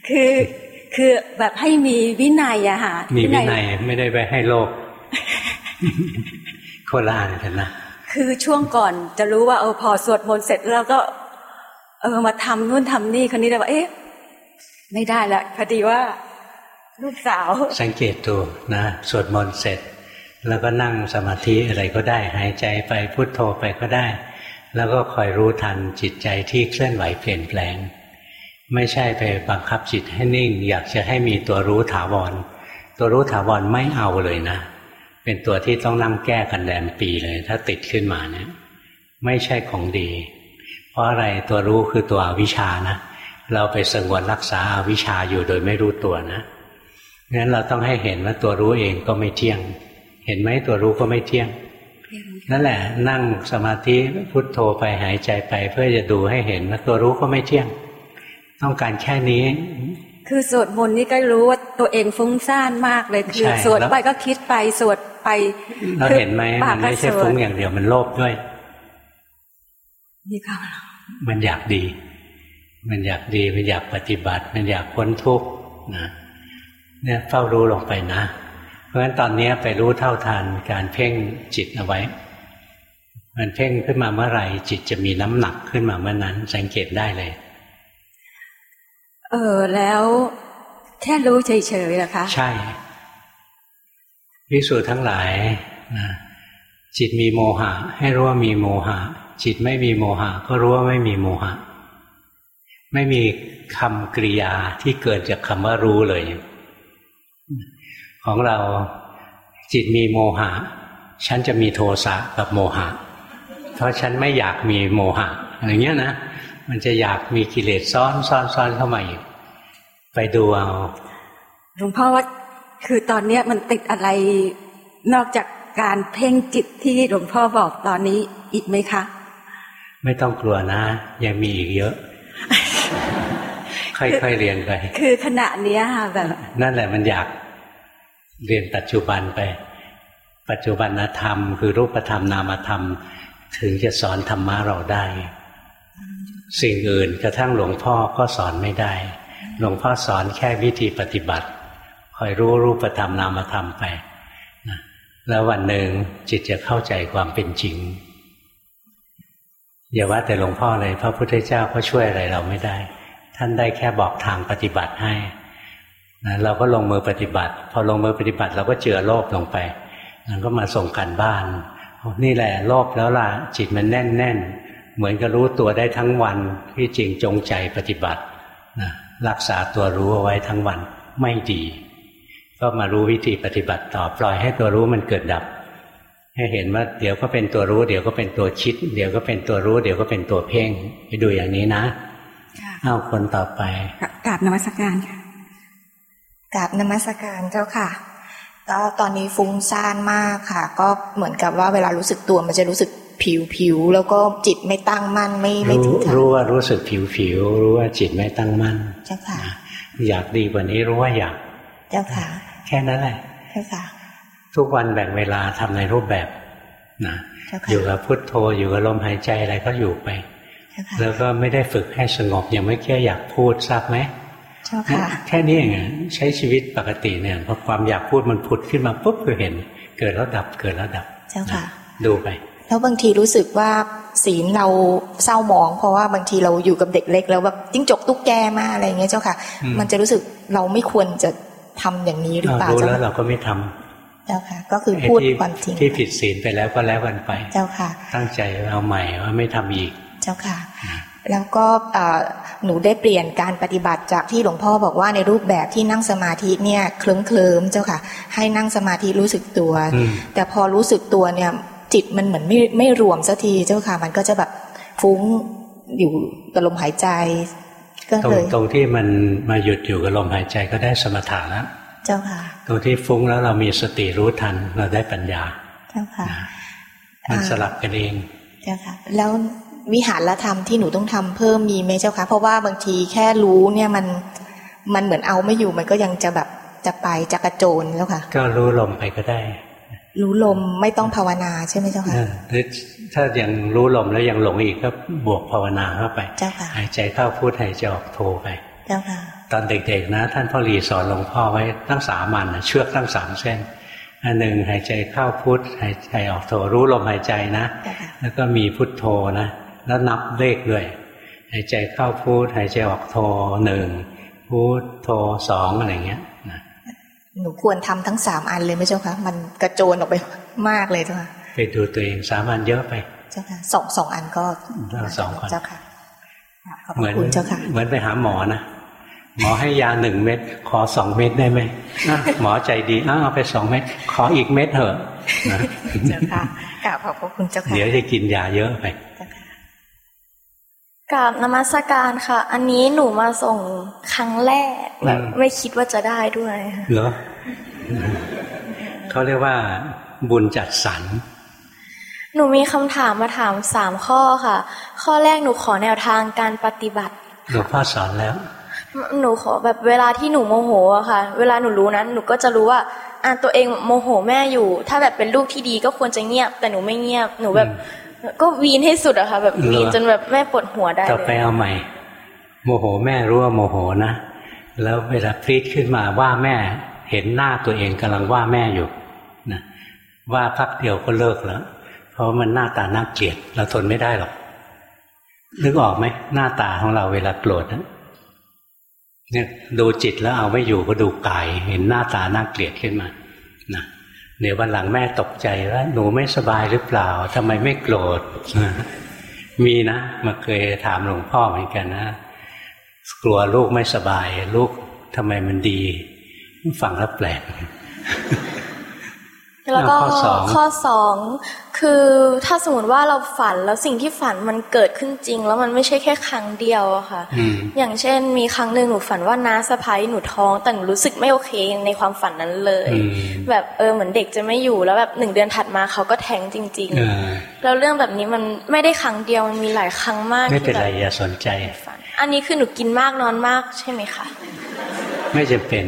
คือคือแบบให้มีวินัยอะค่ะมีวินัยไม่ได้ไปให้โลภโคลานกันนะคือช่วงก่อนจะรู้ว่าเออพอสวดมนต์เสร็จแล้วก็ เออมาทำนู่นทำนี่คนนี้เลยว่า เอ๊ะ ไม่ได้ละพอดีว่า ลูกสาว สังเกตดูนะสวดมนต์เสร็จ แล้วก็นั่งสมาธิอะไรก็ได้ หายใจไปพุทโธไปก็ได้ แล้วก็คอยรู้ทันจิตใจที่เคลื่อนไหวเปลี่ยนแปลง ไม่ใช่ไปบังคับจิตให้นิ่ง อยากจะให้มีตัวรู้ถาวร ตัวรู้ถาวรไม่เอาเลยนะ เป็นตัวที่ต้องนั่งแก้กันแรมปีเลย ถ้าติดขึ้นมาเนี่ยไม่ใช่ของดี เพราะอะไรตัวรู้คือตัวอวิชานะ เราไปสงวนรักษาอาวิชาอยู่โดยไม่รู้ตัวนะ งั้นเราต้องให้เห็นว่าตัวรู้เองก็ไม่เที่ยง เห็นไหมตัวรู้ก็ไม่เที่ยง นั่นแหละ นั่งสมาธิพุทโธไปหายใจไป เพื่อจะดูให้เห็นว่าตัวรู้ก็ไม่เที่ยง ต้องการแค่นี้ คือสวดมนต์นี่ก็รู้ว่าตัวเองฟุ้งซ่านมากเลยคือใช่สวดแล้วไปก็คิดไปสวดไปเราเห็นไหมปามักนก็ไม่ใช่สวดฟุ้งอย่างเดียวมันโลภด้วยนี่ค่ะมันอยากดี มันอยากดี มันอยากปฏิบัติ มันอยากพ้นทุกข์นะ เนี่ยเฝ้ารู้ลงไปนะ เพราะฉะนั้นตอนนี้ไปรู้เท่าทันการเพ่งจิตเอาไว้ มันเพ่งขึ้นมาเมื่อไหร่จิตจะมีน้ำหนักขึ้นมาเมื่อนั้น สังเกตได้เลย เออแล้วแค่รู้เฉยๆเหรอคะ ใช่พิสูจน์ทั้งหลายนะจิตมีโมหะ ให้รู้ว่ามีโมหะ จิตไม่มีโมหะ ก็รู้ว่าไม่มีโมหะ ไม่มีคำกริยาที่เกิดจากคำว่ารู้เลย ของเราจิตมีโมหะ ฉันจะมีโทสะกับโมหะ เพราะฉันไม่อยากมีโมหะอย่างเงี้ยนะมันจะอยากมีกิเลสซ้อนซ้อนซ้อนเข้ามาอีกไปดูเอาหลวงพ่อว่าคือตอนเนี้ยมันติดอะไรนอกจากการเพ่งจิตที่หลวงพ่อบอกตอนนี้อีกไหมคะ ไม่ต้องกลัวนะ ยังมีอีกเยอะ ค่อยๆเรียนไป คือขณะเนี้ยค่ะแบบ นั่นแหละมันอยาก เรียนปัจจุบันไป ปัจจุบันธรรม คือรูปธรรมนามธรรม ถึงจะสอนธรรมะเราได้ สิ่งอื่นกระทั่งหลวงพ่อก็สอนไม่ได้ หลวงพ่อสอนแค่วิธีปฏิบัติคอยรู้รูปธรรมนามธรรมไปนะแล้ววันหนึ่งจิตจะเข้าใจความเป็นจริงอย่าว่าแต่หลวงพ่อเลยพระพุทธเจ้าก็ช่วยอะไรเราไม่ได้ ท่านได้แค่บอกทางปฏิบัติให้ นะเราก็ลงมือปฏิบัติ พอลงมือปฏิบัติ เราก็เจือโลภลงไปมันก็มาส่งการบ้าน นี่แหละโลภแล้วล่ะจิตมันแน่นแน่นเหมือนกับรู้ตัวได้ทั้งวันที่จริงจงใจปฏิบัตินะรักษาตัวรู้เอาไว้ทั้งวันไม่ดี ก็มารู้วิธีปฏิบัติต่อปล่อยให้ตัวรู้มันเกิดดับ ให้เห็นว่าเดี๋ยวก็เป็นตัวรู้ เดี๋ยวก็เป็นตัวคิด เดี๋ยวก็เป็นตัวรู้ เดี๋ยวก็เป็นตัวเพ่งไปดูอย่างนี้นะค่ะเอาคนต่อไปกราบนมัสการค่ะ กราบนมัสการเจ้าค่ะ ก็ตอนนี้ฟุ้งซ่านมากค่ะ ก็เหมือนกับว่าเวลารู้สึกตัวมันจะรู้สึกผิวผิวๆแล้วก็จิตไม่ตั้งมั่นไม่ไม่รู้ถึงทางรู้ว่ารู้สึกผิวผิวรู้ว่าจิตไม่ตั้งมั่น เจ้าค่ะ อยากดีกว่านี้รู้ว่าอยาก เจ้าค่ะ แค่นั้นแหละเจ้าค่ะ ทุกวันแบ่งเวลาทำในรูปแบบนะเจ้าค่ะอยู่กับพุทโธอยู่กับลมหายใจอะไรก็อยู่ไปเจ้าค่ะแล้วก็ไม่ได้ฝึกให้สงบอย่างไม่แค่อยากพูดทราบไหมเจ้าค่ะ แค่นี้เองอะใช้ชีวิตปกติเนี่ยพอความอยากพูดมันผุดขึ้นมาปุ๊บก็เห็น เกิดแล้วดับเกิดแล้วดับ เจ้าค่ะ ดูไป แล้วบางทีรู้สึกว่าศีลเราเศร้าหมอง เพราะว่าบางทีเราอยู่กับเด็กเล็ก แล้วแบบจิ้งจกตุ๊กแกมาอะไรอย่างเงี้ยเจ้าค่ะอืมมันจะรู้สึกเราไม่ควรจะทำอย่างนี้หรือเปล่ารู้เจ้าแล้วค่ะเราก็ไม่ทำเจ้าค่ะ ก็คือไอ้พูดที่ความจริงที่ผิดศีลไปแล้วก็แล้วกันไป เจ้าค่ะ ตั้งใจเอาใหม่ว่าไม่ทำอีก เจ้าค่ะ แล้วก็หนูได้เปลี่ยนการปฏิบัติจากที่หลวงพ่อบอกว่าในรูปแบบที่นั่งสมาธิเนี่ยเคลิ้มเคลิมเจ้าค่ะ ให้นั่งสมาธิรู้สึกตัว แต่พอรู้สึกตัวเนี่ยจิตมันเหมือนไม่ไม่รวมสักทีเจ้าค่ะ มันก็จะแบบฟุ้งอยู่กับลมหายใจก็เลยตรงที่มันมาหยุดอยู่กับลมหายใจก็ได้สมถะแล้วเจ้าค่ะ ตรงที่ฟุ้งแล้วเรามีสติรู้ทันเราได้ปัญญา เจ้าค่ะ มันสลับกันเอง เจ้าค่ะ แล้ว วิหารธรรมที่หนูต้องทำเพิ่มมีไหมเจ้าคะเพราะว่าบางทีแค่รู้เนี่ยมันมันเหมือนเอาไม่อยู่มันก็ยังจะแบบจะไปจะกระโจนแล้วค่ะ ก็รู้ลมไปก็ได้ รู้ลมไม่ต้องภาวนาใช่ไหมเจ้าค่ะหรือถ้ายังรู้ลมแล้วยังหลงอีกก็บวกภาวนาเข้าไปเจ้าค่ะหายใจเข้าพูดหายใจออกโทไปเจ้าค่ะตอนเด็กๆนะ ท่านพ่อรีสอนหลวงพ่อไว้ตั้งสามมันเชือกตั้งสามเส้นอันหนึ่งหายใจเข้าพุทหายใจออกโทรู้ลมหายใจนะ แล้วก็มีพุทโธนะ แล้วนับเลขด้วย หายใจเข้าพูดหายใจออกโทหนึ่งพูดโทสองอะไรเงี้ยนะหนูควรทำทั้งสามอันเลยไหมเจ้าคะมันกระโจนออกไปมากเลยเจ้าค่ะไปดูตัวเองสามอันเยอะไป เจ้าค่ะสองสองอันก็สองคนเจ้าค่ะเหมือนเหมือนไปหาหมอนะหมอให้ยาหนึ่งเม็ดขอสองเม็ดได้ไหมหมอใจดีอ้าเอาไปสองเม็ดขออีกเม็ดเถอะเจ้าค่ะกราบขอบคุณเจ้าค่ะเดี๋ยวจะกินยาเยอะไป กราบนมัสการค่ะ อันนี้หนูมาส่งครั้งแรกแบบไม่คิดว่าจะได้ด้วยเหรอเขาเรียกว่า บุญจัดสรรหนูมีคำถามมาถามสามข้อค่ะ ข้อแรกหนูขอแนวทางการปฏิบัติหลวงพ่อสอนแล้ว หนูขอแบบเวลาที่หนูโมโหอะค่ะ เวลาหนูรู้นั้น หนูก็จะรู้ว่าอ่าตัวเองโมโหแม่อยู่ ถ้าแบบเป็นลูกที่ดีก็ควรจะเงียบ แต่หนูไม่เงียบหนูแบบ ก็วีนให้สุดอะค่ะ แบบวีนจนแบบแม่ปวดหัวได้ต่อไปเอาใหม่ โมโหแม่รู้ว่าโมโหนะ แล้วเวลาพลีดขึ้นมาว่าแม่เห็นหน้าตัวเองกำลังว่าแม่อยู่นะว่าพักเดียวก็เลิกแล้ว เพราะมันหน้าตาน่าเกลียดเราทนไม่ได้หรอกนึกออกไหมหน้าตาของเราเวลาโกรธเนี่ยดูจิตแล้วเอาไม่อยู่ก็ดูกาย เห็นหน้าตาน่าเกลียดขึ้นมานะ เดี๋ยววันหลังแม่ตกใจว่าหนูไม่สบายหรือเปล่าทำไมไม่โกรธมีนะมาเคยถามหลวงพ่อเหมือนกันนะกลัวลูกไม่สบาย ลูกทำไมมันดี ฟังแล้วแปลก แล้วก็ข้อสองคือถ้าสมมติว่าเราฝันแล้วสิ่งที่ฝันมันเกิดขึ้นจริง แล้วมันไม่ใช่แค่ครั้งเดียวอะค่ะ อย่างเช่น มีครั้งหนึ่งหนูฝันว่าน้าสะพ้ายหนูท้องแต่หนูรู้สึกไม่โอเคในความฝันนั้นเลย แบบเออเหมือนเด็กจะไม่อยู่แล้วแบบหนึ่งเดือนถัดมาเขาก็แท้งจริง ๆ แล้วเรื่องแบบนี้มันไม่ได้ครั้งเดียวมันมีหลายครั้งมากไม่เป็นไรอย่าสนใจอันนี้คือหนูกินมากนอนมากใช่ไหมคะไม่จำเป็น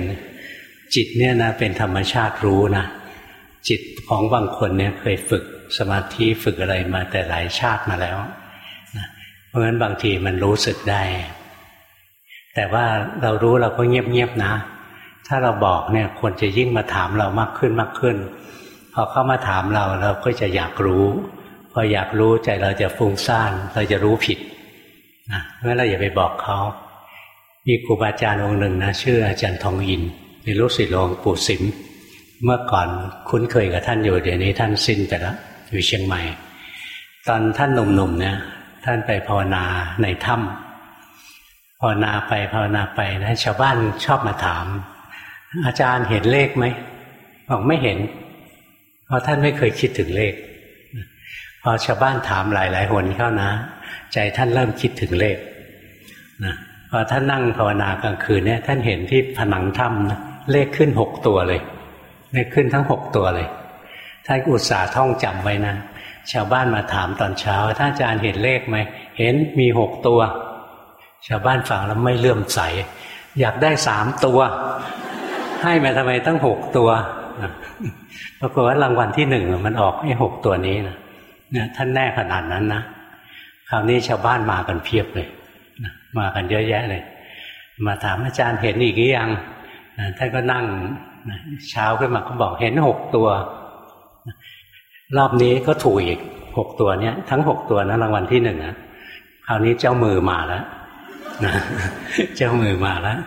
จิตเนี่ยนะเป็นธรรมชาติรู้นะ จิตของบางคนเนี่ยเคยฝึกสมาธิฝึกอะไรมาแต่หลายชาติมาแล้วนะเพราะฉะนั้นบางทีมันรู้สึกได้ แต่ว่าเรารู้เราก็เงียบๆนะ ถ้าเราบอกเนี่ยคนจะยิ่งมาถามเรามากขึ้นมากขึ้น พอเข้ามาถามเราเราก็จะอยากรู้ พออยากรู้ใจเราจะฟุ้งซ่านเราจะรู้ผิดนะเพราะฉะนั้นเราอย่าไปบอกเขามีครูบาอาจารย์องค์หนึ่งนะชื่ออาจารย์ทองอินเป็นลูกศิษย์หลวงปู่สิม เมื่อก่อนคุ้นเคยกับท่านอยู่เดี๋ยวนี้ท่านสิ้นไปแล้วอยู่เชียงใหม่ ตอนท่านหนุ่มๆเนี่ยท่านไปภาวนาในถ้ำภาวนาไปภาวนาไปนะชาวบ้านชอบมาถาม อาจารย์เห็นเลขไหมบอกไม่เห็น เพราะท่านไม่เคยคิดถึงเลข พอชาวบ้านถามหลายๆหนเข้านะ ใจท่านเริ่มคิดถึงเลขนะพอท่านนั่งภาวนากลางคืนเนี่ยท่านเห็นที่ผนังถ้ำนะเลขขึ้นหกตัวเลย เลขขึ้นทั้งหกตัวเลยท่านอุตส่าห์ท่องจำไว้นะชาวบ้านมาถามตอนเช้าท่านอาจารย์เห็นเลขไหมเห็นมีหกตัว ชาวบ้านฟังแล้วไม่เลื่อมใส อยากได้สามตัว ให้มาทำไมตั้งหกตัวปรากฏว่ารางวัลที่หนึ่งมันออกไอ้หกตัวนี้นะเนี่ยท่านแน่ขนาดนั้นนะคราวนี้ชาวบ้านมากันเพียบเลยมากันเยอะแยะเลย มาถามอาจารย์เห็นอีกหรือยังท่านก็นั่ง เช้าขึ้นมาก็บอกเห็นหกตัว รอบนี้ก็ถูกอีกหกตัวเนี้ยทั้งหกตัวนะรางวัลที่หนึ่งนะคราวนี้เจ้ามือมาแล้วเจ้ามือมาแล้ว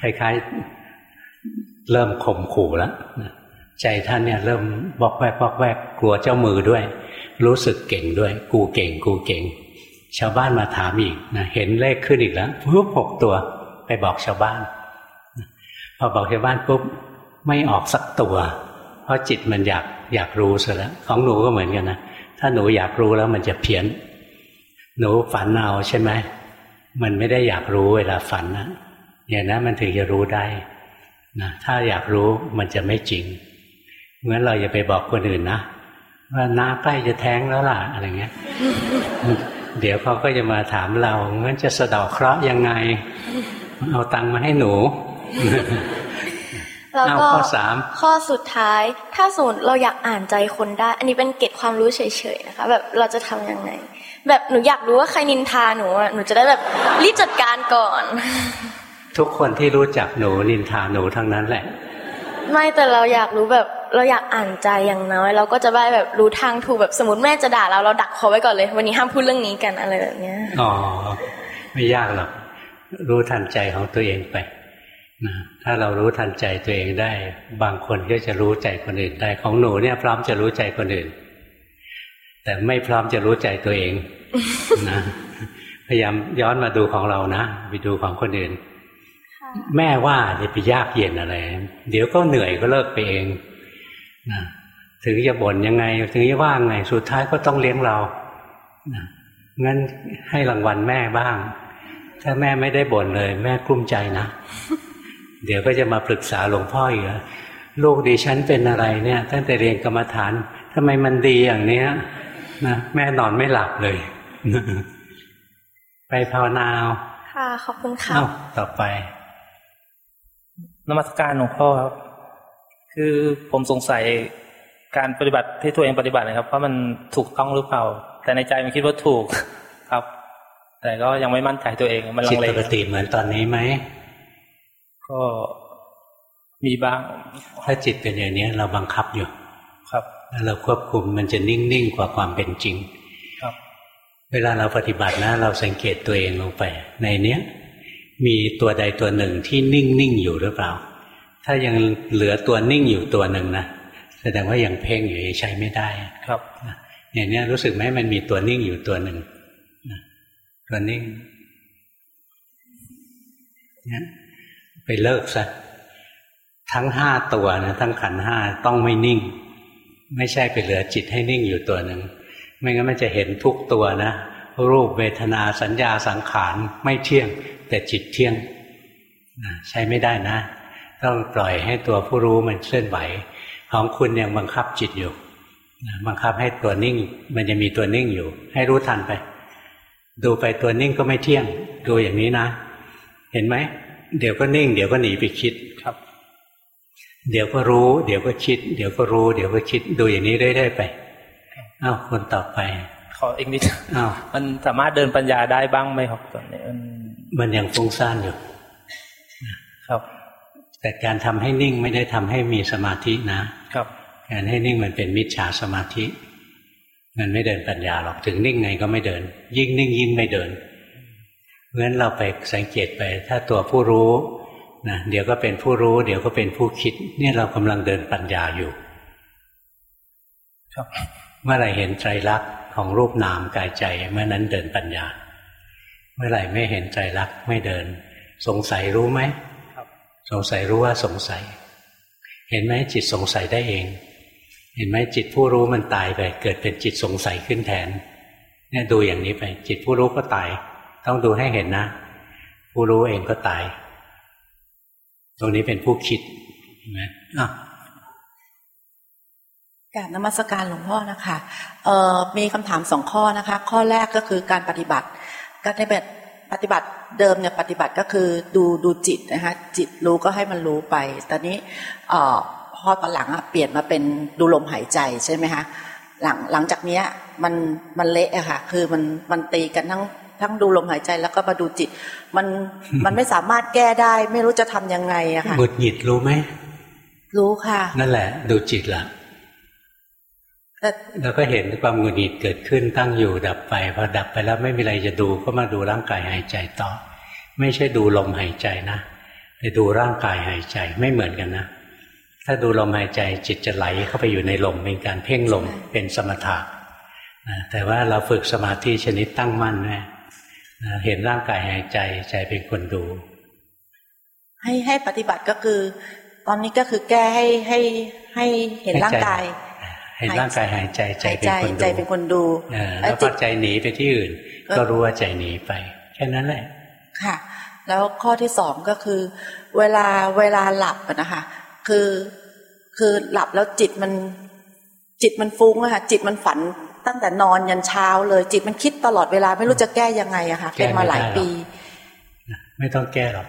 คล้ายๆ เริ่มข่มขู่แล้วใจท่านเนี่ยเริ่มบอกแวกบอกแวกกลัวเจ้ามือด้วย รู้สึกเก่งด้วย กูเก่ง กูเก่ง ชาวบ้านมาถามอีกนะเห็นเลขขึ้นอีกแล้วปุ๊บหกตัว ไปบอกชาวบ้าน พอบอกชาวบ้านปุ๊บ ไม่ออกสักตัว เพราะจิตมันอยากอยากรู้ซะแล้วของหนูก็เหมือนกันนะถ้าหนูอยากรู้แล้วมันจะเพี้ยน หนูฝันเอาใช่ไหมมันไม่ได้อยากรู้เวลาฝันนะอย่างนั้นมันถึงจะรู้ได้นะถ้าอยากรู้มันจะไม่จริงงั้นเราอย่าไปบอกคนอื่นนะว่าน้าใกล้จะแท้งแล้วล่ะอะไรเงี้ย เดี๋ยวเขาก็จะมาถามเรางั้นจะสะดอกเคราะห์ยังไง เอาตังค์มาให้หนู แล้วก็ข้อสามข้อสุดท้าย ถ้าสมมติเราอยากอ่านใจคนได้ อันนี้เป็นเก็บความรู้เฉยๆนะคะ แบบเราจะทํำยังไง แบบหนูอยากรู้ว่าใครนินทาหนูหนูจะได้แบบรีบจัดการก่อน ทุกคนที่รู้จักหนูนินทาหนูทั้งนั้นแหละ ไม่แต่เราอยากรู้แบบเราอยากอ่านใจอย่างน้อย เราก็จะได้แบบรู้ทางถูกแบบสมมติแม่จะด่าเราเราดักเขาไว้ก่อนเลย วันนี้ห้ามพูดเรื่องนี้กันอะไรแบบเนี้ยอ๋อไม่ยากหรอกรู้ทันใจของตัวเองไป นะถ้าเรารู้ทันใจตัวเองได้ บางคนก็จะรู้ใจคนอื่นได้ของหนูเนี่ยพร้อมจะรู้ใจคนอื่น แต่ไม่พร้อมจะรู้ใจตัวเองนะพยายามย้อนมาดูของเรานะไปดูของคนอื่น แม่ว่าจะไปยากเย็นอะไร เดี๋ยวก็เหนื่อยก็เลิกไปเองนะถึงจะบ่นยังไง ถึงจะว่าไงสุดท้ายก็ต้องเลี้ยงเรานะงั้นให้รางวัลแม่บ้าง ถ้าแม่ไม่ได้บ่นเลย แม่กลุ้มใจนะ เดี๋ยวก็จะมาปรึกษาหลวงพ่ออีกลูกดิฉันเป็นอะไรเนี่ย ตั้งแต่เรียนกรรมฐานทำไมมันดีอย่างเนี้ยนะแม่นอนไม่หลับเลย ไปภาวนาค่ะขอบคุณค่ะต่อไปนมัสการหลวงพ่อครับ คือผมสงสัยการปฏิบัติที่ตัวเองปฏิบัตินะครับว่ามันถูกต้องหรือเปล่า แต่ในใจมันคิดว่าถูกครับ แต่ก็ยังไม่มั่นใจตัวเอง มันลังเลปกติเหมือนตอนนี้ไหม ก็มีบ้าง ถ้าจิตเป็นอย่างนี้เราบังคับอยู่ ครับเราควบคุมมันจะนิ่งๆกว่าความเป็นจริง ครับ เวลาเราปฏิบัตินะ เราสังเกตตัวเองลงไป ในเนี้ยมีตัวใดตัวหนึ่งที่นิ่งนิ่งอยู่หรือเปล่า ถ้ายังเหลือตัวนิ่งอยู่ตัวหนึ่งนะแสดงว่ายังเพ่งอยู่ใช้ไม่ได้ ครับอย่างนี้รู้สึกไหมมันมีตัวนิ่งอยู่ตัวหนึ่งตัวนิ่งเนี่ย ไปเลิกซะทั้งห้าตัวนะทั้งขันห้าต้องไม่นิ่ง ไม่ใช่ไปเหลือจิตให้นิ่งอยู่ตัวหนึ่งไม่งั้นมันจะเห็นทุกตัวนะ รูปเวทนาสัญญาสังขารไม่เที่ยง แต่จิตเที่ยงใช้ไม่ได้นะ ต้องปล่อยให้ตัวผู้รู้มันเคลื่อนไหว ของคุณยังบังคับจิตอยู่บังคับให้ตัวนิ่ง มันจะมีตัวนิ่งอยู่ ให้รู้ทันไป ดูไปตัวนิ่งก็ไม่เที่ยง ดูอย่างนี้นะ เห็นไหม เดี๋ยวก็นิ่ง เดี๋ยวก็หนีไปคิดครับ เดี๋ยวก็รู้ เดี๋ยวก็คิด เดี๋ยวก็รู้ เดี๋ยวก็คิดดูอย่างนี้เรื่อยๆไปอ้าวคนต่อไป ขออีกนิดอ้าวมันสามารถเดินปัญญาได้บ้างไหมครับตอนนี้มันยังฟุ้งซ่านอยู่ครับ แต่การทำให้นิ่งไม่ได้ทำให้มีสมาธินะ ครับการให้นิ่งมันเป็นมิจฉาสมาธิ มันไม่เดินปัญญาหรอกถึงนิ่งไงก็ไม่เดิน ยิ่งนิ่งยิ่งไม่เดิน เพราะฉะนั้นเราไปสังเกตไป ถ้าตัวผู้รู้นะเดี๋ยวก็เป็นผู้รู้ เดี๋ยวก็เป็นผู้คิด เนี่ยเรากำลังเดินปัญญาอยู่ ครับ เมื่อไรเห็นไตรลักษณ์ของรูปนามกายใจเมื่อนั้นเดินปัญญา เมื่อไหร่ไม่เห็นใจรักไม่เดิน สงสัยรู้ไหมสงสัยรู้ว่าสงสัย เห็นไหมจิตสงสัยได้เอง เห็นไหมจิตผู้รู้มันตายไป เกิดเป็นจิตสงสัยขึ้นแทน เนี่ยดูอย่างนี้ไป จิตผู้รู้ก็ตาย ต้องดูให้เห็นนะ ผู้รู้เองก็ตาย ตรงนี้เป็นผู้คิดเห็นไหมอะกาบนมัสการหลวงพ่อนะคะมีคำถามสองข้อนะคะ ข้อแรกก็คือการปฏิบัติ การปฏิบัติปฏิบัติเดิมเนี่ยปฏิบัติก็คือดูดูจิตนะคะจิตรู้ก็ให้มันรู้ไป ตอนนี้พอตอนหลังเปลี่ยนมาเป็นดูลมหายใจใช่ไหมคะหลังหลังจากเนี้ยมันมันเละอะค่ะ คือมันมันตีกันทั้ง ทั้งดูลมหายใจแล้วก็มาดูจิต มันมันไม่สามารถแก้ได้ ไม่รู้จะทํำยังไงอะค่ะหงุดหงิดรู้ไหมรู้ค่ะ นั่นแหละ ดูจิตละเราก็เห็นความหงุดหงิดเกิดขึ้นตั้งอยู่ดับไปพอดับไปแล้วไม่มีอะไรจะดูก็มาดูร่างกายหายใจต่อ ไม่ใช่ดูลมหายใจนะไปดูร่างกายหายใจไม่เหมือนกันนะถ้าดูลมหายใจจิตจะไหลเข้าไปอยู่ในลมเป็นการเพ่งลมเป็นสมถะแต่ว่าเราฝึกสมาธิชนิดตั้งมั่นไว้ เห็นร่างกายหายใจใจเป็นคนดู ให้ให้ปฏิบัติก็คือ ตอนนี้ก็คือแก้ให้ให้ให้เห็นร่างกายเห็นร่างกายหายใจใจเป็นคนดูใจเป็นคนดูแล้วพอใจหนีไปที่อื่น ก็รู้ว่าใจหนีไป แค่นั้นแหละ ค่ะ แล้วข้อที่สองก็คือ เวลาเวลาหลับนะคะ คือคือหลับแล้วจิตมัน จิตมันฟุ้งอะค่ะจิตมันฝัน ตั้งแต่นอนยันเช้าเลย จิตมันคิดตลอดเวลาไม่รู้จะแก้ยังไงอะค่ะเป็นมาหลายปี ไม่ต้องแก้หรอก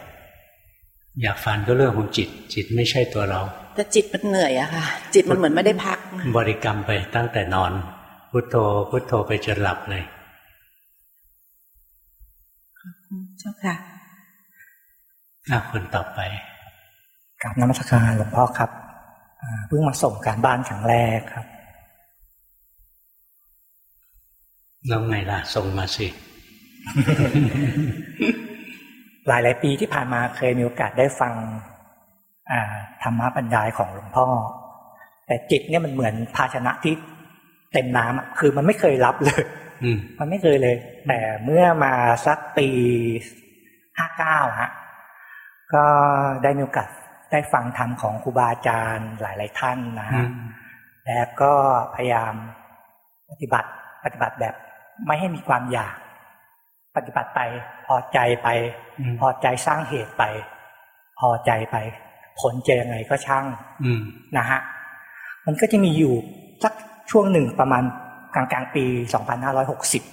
อยากฝันก็เรื่องของจิต จิตไม่ใช่ตัวเรา แต่จิตมันเหนื่อยอะค่ะ จิตมันเหมือนไม่ได้พัก บริกรรมไปตั้งแต่นอน พุทโธพุทโธไปจนหลับเลยเจ้าค่ะอาคนต่อไปกับนมัสการหลวงพ่อครับเพิ่งมาส่งการบ้านครั้งแรกครับ แล้วไงล่ะ ส่งมาสิ หลายหลายปีที่ผ่านมาเคยมีโอกาสได้ฟังธรรมะบรรยายของหลวงพ่อ แต่จิตเนี่ยมันเหมือนภาชนะที่เต็มน้ำคือมันไม่เคยรับเลยมันไม่เคยเลย แต่เมื่อมาสักปีห้าเก้าฮะก็ได้มีโอกาสได้ฟังธรรมของครูบาอาจารย์หลาย ๆ ท่านนะฮะแล้วก็พยายามปฏิบัติปฏิบัติแบบ ไม่ให้มีความอยาก ปฏิบัติไปพอใจไป พอใจสร้างเหตุไป พอใจไป ผลจะยังไงก็ช่างนะฮะมันก็จะมีอยู่สักช่วงหนึ่งประมาณกลางกลางปีสองพันห้าร้อยหกสิบ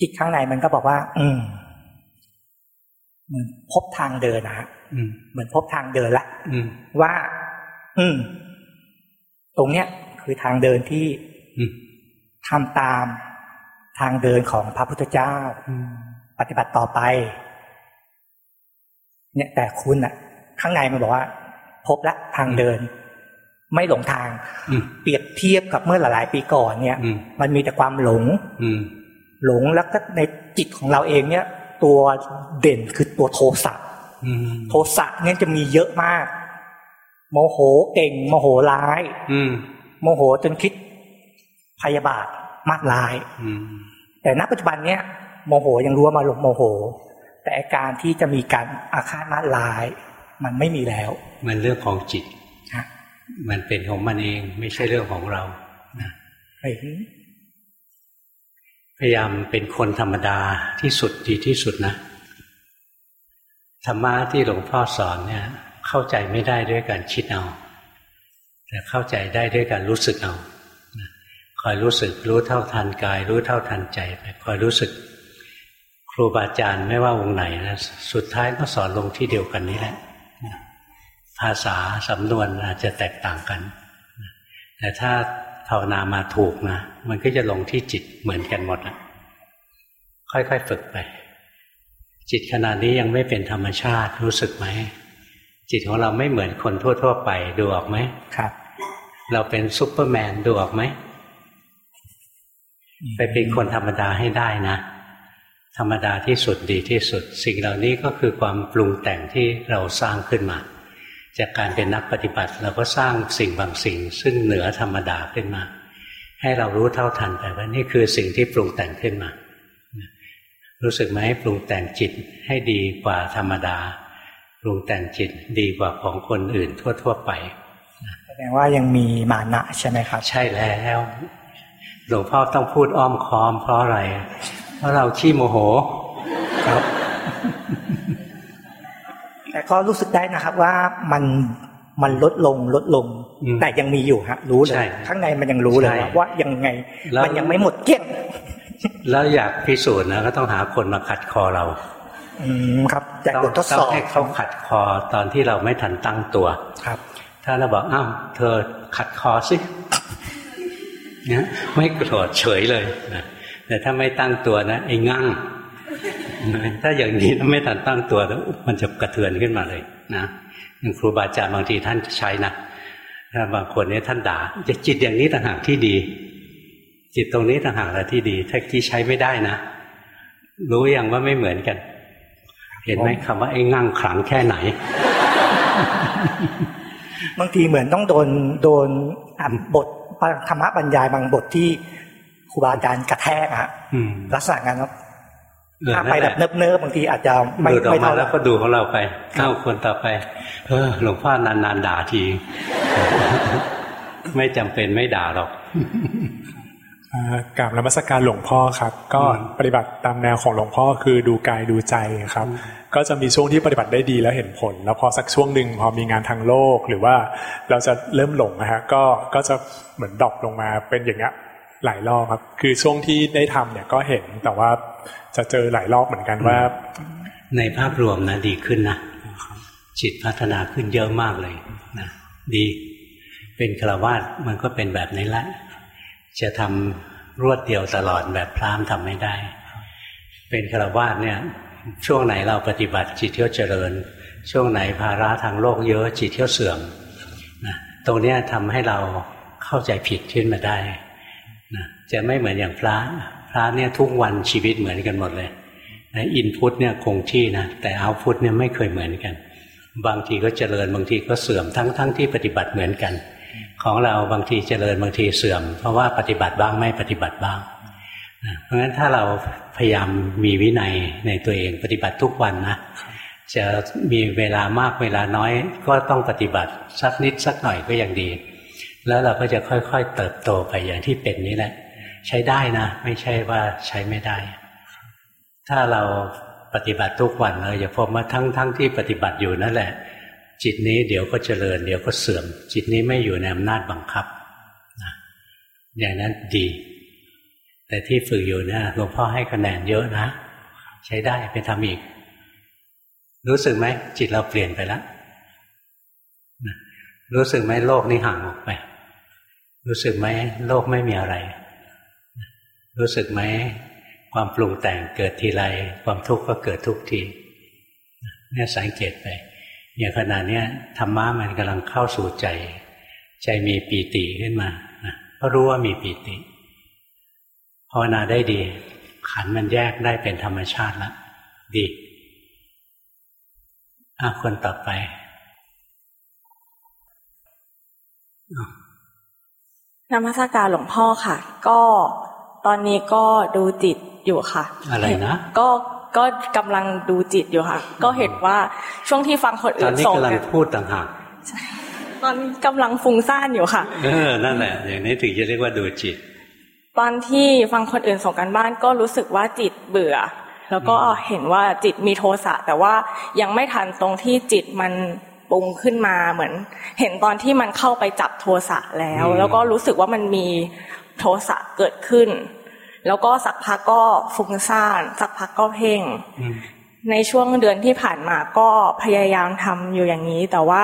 จิตข้างในมันก็บอกว่า อืมเหมือนพบทางเดินนะฮะเหมือนพบทางเดินละว่า อืม ตรงเนี้ย คือทางเดินที่ทำตาม ทางเดินของพระพุทธเจ้าปฏิบัติต่อไป เนี่ยแต่คุณอะข้างในมันบอกว่า พบละทางเดิน ไม่หลงทางเปรียบเทียบกับเมื่อหลายๆปีก่อนเนี่ย มันมีแต่ความหลงหลงแล้วก็ในจิตของเราเองเนี่ย ตัวเด่นคือตัวโทสะโทสะเนี่ยจะมีเยอะมาก โมโหเก่ง โมโหร้ายโมโหจนคิดพยาบาท มากลายแต่ณปัจจุบันเนี้ยโมโหยังรู้ว่ามาลงโมโห แต่การที่จะมีการอาฆาตมาลาย มันไม่มีแล้ว มันเรื่องของจิตมันเป็นของมันเองไม่ใช่เรื่องของเราพยายามเป็นคนธรรมดาที่สุดดีที่สุดนะธรรมะที่หลวงพ่อสอนเนี่ย เข้าใจไม่ได้ด้วยการคิดเอาแต่เข้าใจได้ด้วยการรู้สึกเอาค อยรู้สึกรู้เท่าทันกาย รู้เท่าทันใจไปคอยรู้สึก ครูบาอาจารย์ไม่ว่าวงไหนนะสุดท้ายก็สอนลงที่เดียวกันนี้แหละภาษาสำนวนอาจจะแตกต่างกัน แต่ถ้าภาวนามาถูกนะมันก็จะลงที่จิตเหมือนกันหมดนะค่อยๆฝึกไป จิตขนาดนี้ยังไม่เป็นธรรมชาติรู้สึกไหมจิตของเราไม่เหมือนคนทั่ว ๆ ไปดูออกไหมครับ เราเป็นซุปเปอร์แมนดูออกไหม ไปเป็นคนธรรมดาให้ได้นะ ธรรมดาที่สุดดีที่สุด สิ่งเหล่านี้ก็คือความปรุงแต่งที่เราสร้างขึ้นมา จากการเป็นนักปฏิบัติเราก็สร้างสิ่งบางสิ่ง ซึ่งเหนือธรรมดาขึ้นมา ให้เรารู้เท่าทันแต่ว่านี่คือสิ่งที่ปรุงแต่งขึ้นมา รู้สึกไหมปรุงแต่งจิตให้ดีกว่าธรรมดา ปรุงแต่งจิตดีกว่าของคนอื่นทั่ว ๆ ไปแสดงว่ายังมีมานะใช่ไหมครับ ใช่แล้ว หลวงพ่อต้องพูดอ้อมค้อมเพราะอะไร เพราะเราขี้โมโหครับ แต่ก็รู้สึกได้นะครับว่ามันมันลดลงลดลง แต่ยังมีอยู่ฮะรู้เลยข้างในมันยังรู้เลยว่ายังไง มันยังไม่หมดเกลี้ยงแล้วอยากพิสูจน์นะก็ต้องหาคนมาขัดคอเรา อืมครับแต่บททดสอบให้เขาขัดคอตอนที่เราไม่ทันตั้งตัวครับ ถ้าเราบอกอ้าวเธอขัดคอสิ นะไม่โกรธเฉยเลยนะแต่ถ้าไม่ตั้งตัวนะไอ้งั่งถ้าอย่างนี้ถ้าไม่ทันตั้งตัวแล้วมันจะกระเทือนขึ้นมาเลยนะยครูบาอาจารย์บางทีท่านใช้นะถ้าบางคนเนี่ยท่านด่าจะจิตอย่างนี้ต่างหากที่ดี จิตตรงนี้ต่างหากแหละที่ดี ถ้าที่ใช้ไม่ได้นะ รู้อย่างว่าไม่เหมือนกัน เห็นไหมคำว่าไอ้งั่งขลังแค่ไหน บางทีเหมือนต้องโดนโดนบท ธรรมะบรรยายบางบทที่คครูบาอาจารย์กระแทกอะลักษณะงานครับไปแบบเนิบๆบางทีอาจจะไม่ไม่เท่าแล้วก็ดูของเราไปเข้าคนต่อไป เออหลวงพ่อนานๆด่าที ไม่จำเป็นไม่ด่าหรอก กราบนมัสการหลวงพ่อครับ ก็ปฏิบัติตามแนวของหลวงพ่อคือดูกายดูใจครับ ก็จะมีช่วงที่ปฏิบัติได้ดีแล้วเห็นผล แล้วพอสักช่วงหนึ่งพอมีงานทางโลกหรือว่าเราจะเริ่มหลงนะฮะก็ก็จะเหมือน drop ลงมาเป็นอย่างเงี้ยหลายรอบครับ คือช่วงที่ได้ทำเนี่ยก็เห็นแต่ว่าจะเจอหลายรอบเหมือนกันว่า ในภาพรวมนะดีขึ้นนะจิตพัฒนาขึ้นเยอะมากเลยนะดี เป็นฆราวาสมันก็เป็นแบบนี้แหละ จะทำรวดเดียวตลอดแบบพรามทำไม่ได้ เป็นฆราวาสเนี่ยช่วงไหนเราปฏิบัติจิตเที่ยวเจริญ ช่วงไหนภาระทางโลกเยอะจิตเที่ยวเสื่อมนะตรงนี้ทำให้เราเข้าใจผิดขึ้นมาได้นะจะไม่เหมือนอย่างพระพระเนี่ยทุกวันชีวิตเหมือนกันหมดเลยนะอินพุตเนี่ยคงที่นะแต่เอาพุตเนี่ยไม่เคยเหมือนกัน บางทีก็เจริญบางทีก็เสื่อมทั้งๆทที่ปฏิบัติเหมือนกัน ของเราบางทีเจริญบางทีเสื่อม เพราะว่าปฏิบัติบ้างไม่ปฏิบัติบ้าง เพราะฉะนั้นถ้าเราพยายามมีวินัยในตัวเองปฏิบัติทุกวันนะจะมีเวลามากเวลาน้อยก็ต้องปฏิบัติสักนิดสักหน่อยก็ยังดี แล้วเราก็จะค่อยๆเติบโตไปอย่างที่เป็นนี้แหละ ใช้ได้นะ ไม่ใช่ว่าใช้ไม่ได้ ถ้าเราปฏิบัติทุกวันเราจะพบว่าทั้งๆทที่ปฏิบัติอยู่นั่นแหละ จิตนี้เดี๋ยวก็เจริญ เดี๋ยวก็เสื่อม จิตนี้ไม่อยู่ในอำนาจบังคับนะอย่างนั้นดี แต่ที่ฝึกอยู่เนี่ยหลวงพ่อให้คะแนนเยอะนะ ใช้ได้ไปทำอีก รู้สึกไหมจิตเราเปลี่ยนไปแล้วรู้สึกไหมโลกนี้ห่างออกไป รู้สึกไหมโลกไม่มีอะไร รู้สึกไหมความปรุงแต่งเกิดทีไรความทุกข์ก็เกิดทุกทีเนี่ยสังเกตไป อย่างขณะนี้ธรรมะมันกำลังเข้าสู่ใจ ใจมีปีติขึ้นมาก็รู้ว่ามีปีติภาวนาได้ดี ขันมันแยกได้เป็นธรรมชาติแล้วดีอาคนต่อไปนมัสการหลวงพ่อค่ะ ก็ตอนนี้ก็ดูจิตอยู่ค่ะ อะไรนะ ก็ ก็กำลังดูจิตอยู่ค่ะ ก็เห็นว่าช่วงที่ฟังคนอื่นส่งกันตอนนี้กำลังพูดต่างหากตอนกำลังฟุ้งซ่านอยู่ค่ะ เออ นั่นแหละ อย่างนี้ถึงจะเรียกว่าดูจิต ตอนที่ฟังคนอื่นส่งกันบ้านก็รู้สึกว่าจิตเบื่อ แล้วก็เห็นว่าจิตมีโทสะแต่ว่ายังไม่ทันตรงที่จิตมันปรุงขึ้นมาเหมือน เห็นตอนที่มันเข้าไปจับโทสะแล้ว แล้วก็รู้สึกว่ามันมีโทสะเกิดขึ้น แล้วก็สักพักก็ฟุ้งซ่านสักพักก็เพ่งในช่วงเดือนที่ผ่านมาก็พยายามทำอยู่อย่างนี้ แต่ว่า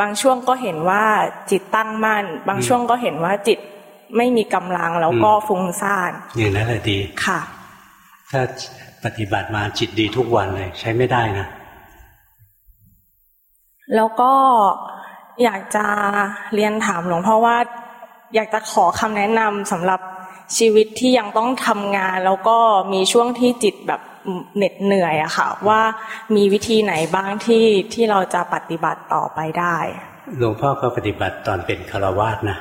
บางช่วงก็เห็นว่าจิตตั้งมั่น บางช่วงก็เห็นว่าจิตไม่มีกำลังแล้วก็ฟุ้งซ่านอย่างนั้นแหละดีค่ะ ถ้าปฏิบัติมาจิตดีทุกวันเลย ใช้ไม่ได้นะ แล้วก็อยากจะเรียนถามหลวงพ่อว่า อยากจะขอคำแนะนำสำหรับ ชีวิตที่ยังต้องทำงาน แล้วก็มีช่วงที่จิตแบบเหน็ดเหนื่อยอะค่ะ ว่ามีวิธีไหนบ้างที่ที่เราจะปฏิบัติต่อไปได้หลวงพ่อก็ปฏิบัติตอนเป็นคารวาสนะ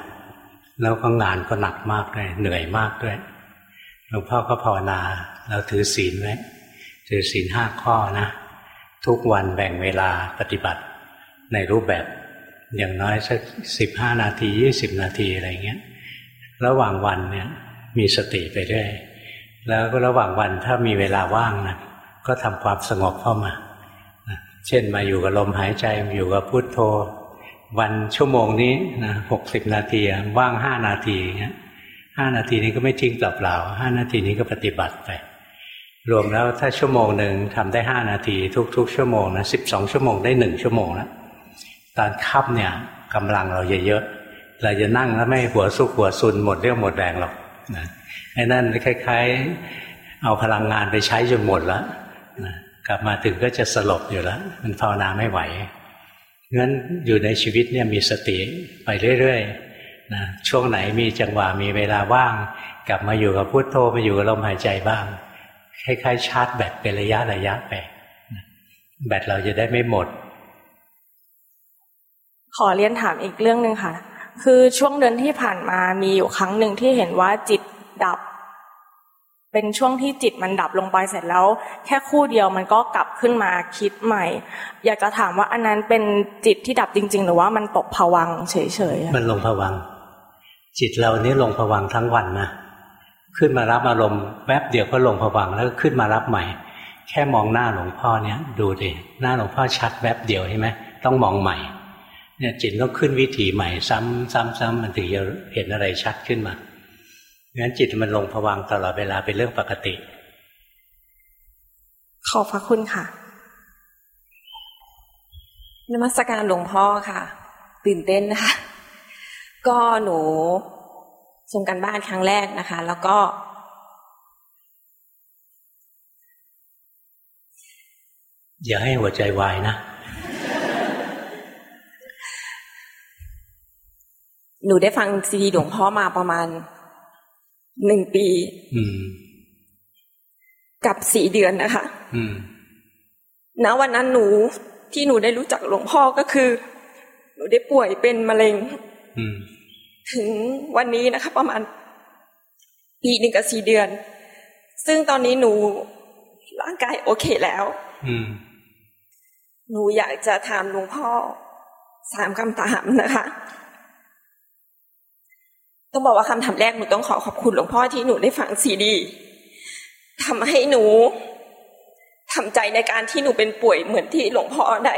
แล้วก็งานก็หนักมากเลยเหนื่อยมากด้วยหลวงพ่อก็ภาวนาเราถือศีลไว้ถือศีลห้าข้อนะ ทุกวันแบ่งเวลาปฏิบัติในรูปแบบอย่างน้อยสักสิบห้านาทียี่สิบนาทีอะไรเงี้ย ระหว่างวันเนี่ย มีสติไปด้วยแล้วก็ระหว่างวันถ้ามีเวลาว่างนะก็ทำความสงบเข้ามาเช่นมาอยู่กับลมหายใจอยู่กับพุโทโธ วันชั่วโมงนี้นะหกสิบนาทีว่างห้านาทีเงี้ยห้านาทีนี้ก็ไม่ทิ้งเปล่าห้านาทีนี้ก็ปฏิบัติไป รวมแล้วถ้าชั่วโมงหนึ่งทำได้ห้านาที ทุก ๆ ชั่วโมงนะสิบสองชั่วโมงได้หนึ่งชั่วโมงแล้วตอนค่ำเนี่ยกำลังเราเยอะๆเราจะนั่งแล้วไม่หัวสุกหัวซุนหมดเรี่ยวหมดแรงหรอก นะไอ้นั่นคล้ายๆ เอาพลังงานไปใช้จนหมดแล้วนะกลับมาถึงก็จะสลบอยู่แล้วมันภาวนาไม่ไหวงั้นอยู่ในชีวิตเนี่ยมีสติไปเรื่อยๆนะช่วงไหนมีจังหวะมีเวลาว่าง กลับมาอยู่กับพุโทโธมาอยู่กับลมหายใจบ้างคล้ายๆชาร์จแบตเป็นระยะระยะไปแบตเราจะได้ไม่หมด ขอเรียนถามอีกเรื่องหนึ่งค่ะ คือช่วงเดือนที่ผ่านมามีอยู่ครั้งหนึ่งที่เห็นว่าจิตดับ เป็นช่วงที่จิตมันดับลงไปเสร็จแล้ว แค่คู่เดียวมันก็กลับขึ้นมาคิดใหม่ อยากจะถามว่าอันนั้นเป็นจิตที่ดับจริง ๆ หรือว่ามันตกผวังเฉยๆมันลงผวัง จิตเรานี้ลงผวังทั้งวันนะขึ้นมารับอารมณ์แวบเดียวก็ลงผวังแล้วก็ขึ้นมารับใหม่ แค่มองหน้าหลวงพ่อเนี้ยดูดิหน้าหลวงพ่อชัดแวบเดียวใช่ไหมต้องมองใหม่ เนี่ยจิตต้องขึ้นวิถีใหม่ซ้ำซ้ำซ้ำมันถึงจะเห็นอะไรชัดขึ้นมางั้นจิตมันลงผวังตลอดเวลาเป็นเรื่องปกติ ขอบพระคุณค่ะนมัสการหลวงพ่อค่ะ ตื่นเต้นนะคะ ก็หนูส่งกันบ้านครั้งแรกนะคะ แล้วก็ อย่าให้หัวใจวายนะ หนูได้ฟังซีดีหลวงพ่อมาประมาณหนึ่งปีกับสี่เดือนนะคะณวันนั้นหนูที่หนูได้รู้จักหลวงพ่อก็คือ หนูได้ป่วยเป็นมะเร็งถึงวันนี้นะคะ ประมาณปีหนึ่งกับสี่เดือน ซึ่งตอนนี้หนูร่างกายโอเคแล้วหนูอยากจะถามหลวงพ่อสามคำถามนะคะ ต้องบอกว่าคำถามแรกหนูต้องขอขอบคุณหลวงพ่อที่หนูได้ฟังซีดีทำให้หนูทำใจในการที่หนูเป็นป่วยเหมือนที่หลวงพ่อได้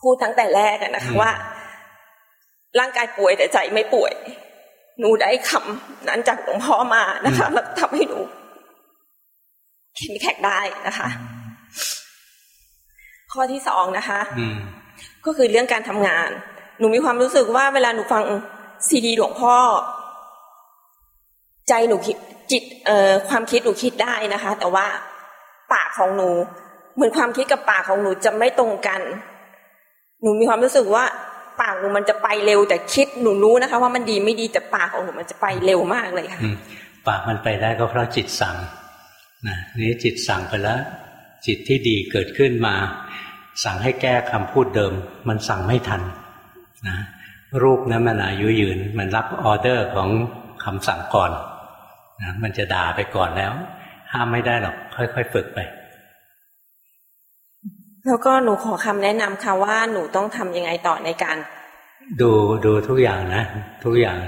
พูดตั้งแต่แรกนะคะว่า ร่างกายป่วยแต่ใจไม่ป่วย หนูได้คำนั้นจากหลวงพ่อมานะคะแล้วทำให้หนูเข้มแข็งได้นะคะ ข้อที่สองนะคะก็คือเรื่องการทำงาน หนูมีความรู้สึกว่าเวลาหนูฟัง ซีดีหลวงพ่อ ใจหนูคิดจิตเอ่อความคิดหนูคิดได้นะคะ แต่ว่าปากของหนู เหมือนความคิดกับปากของหนูจะไม่ตรงกัน หนูมีความรู้สึกว่าปากหนูมันจะไปเร็ว แต่คิดหนูรู้นะคะ ว่ามันดีไม่ดีแต่ปากของหนูมันจะไปเร็วมากเลยค่ะปากมันไปได้ก็เพราะจิตสั่งนะนี้จิตสั่งไปแล้ว จิตที่ดีเกิดขึ้นมา สั่งให้แก้คำพูดเดิม มันสั่งไม่ทันนะ รูปนั้นมันอายุยืน มันรับออเดอร์ของคำสั่งก่อนนะมันจะด่าไปก่อนแล้ว ห้ามไม่ได้หรอก ค่อยๆฝึกไป แล้วก็หนูขอคำแนะนำค่ะว่าหนูต้องทำยังไงต่อในการ ดูดูทุกอย่างนะ ทุกอย่าง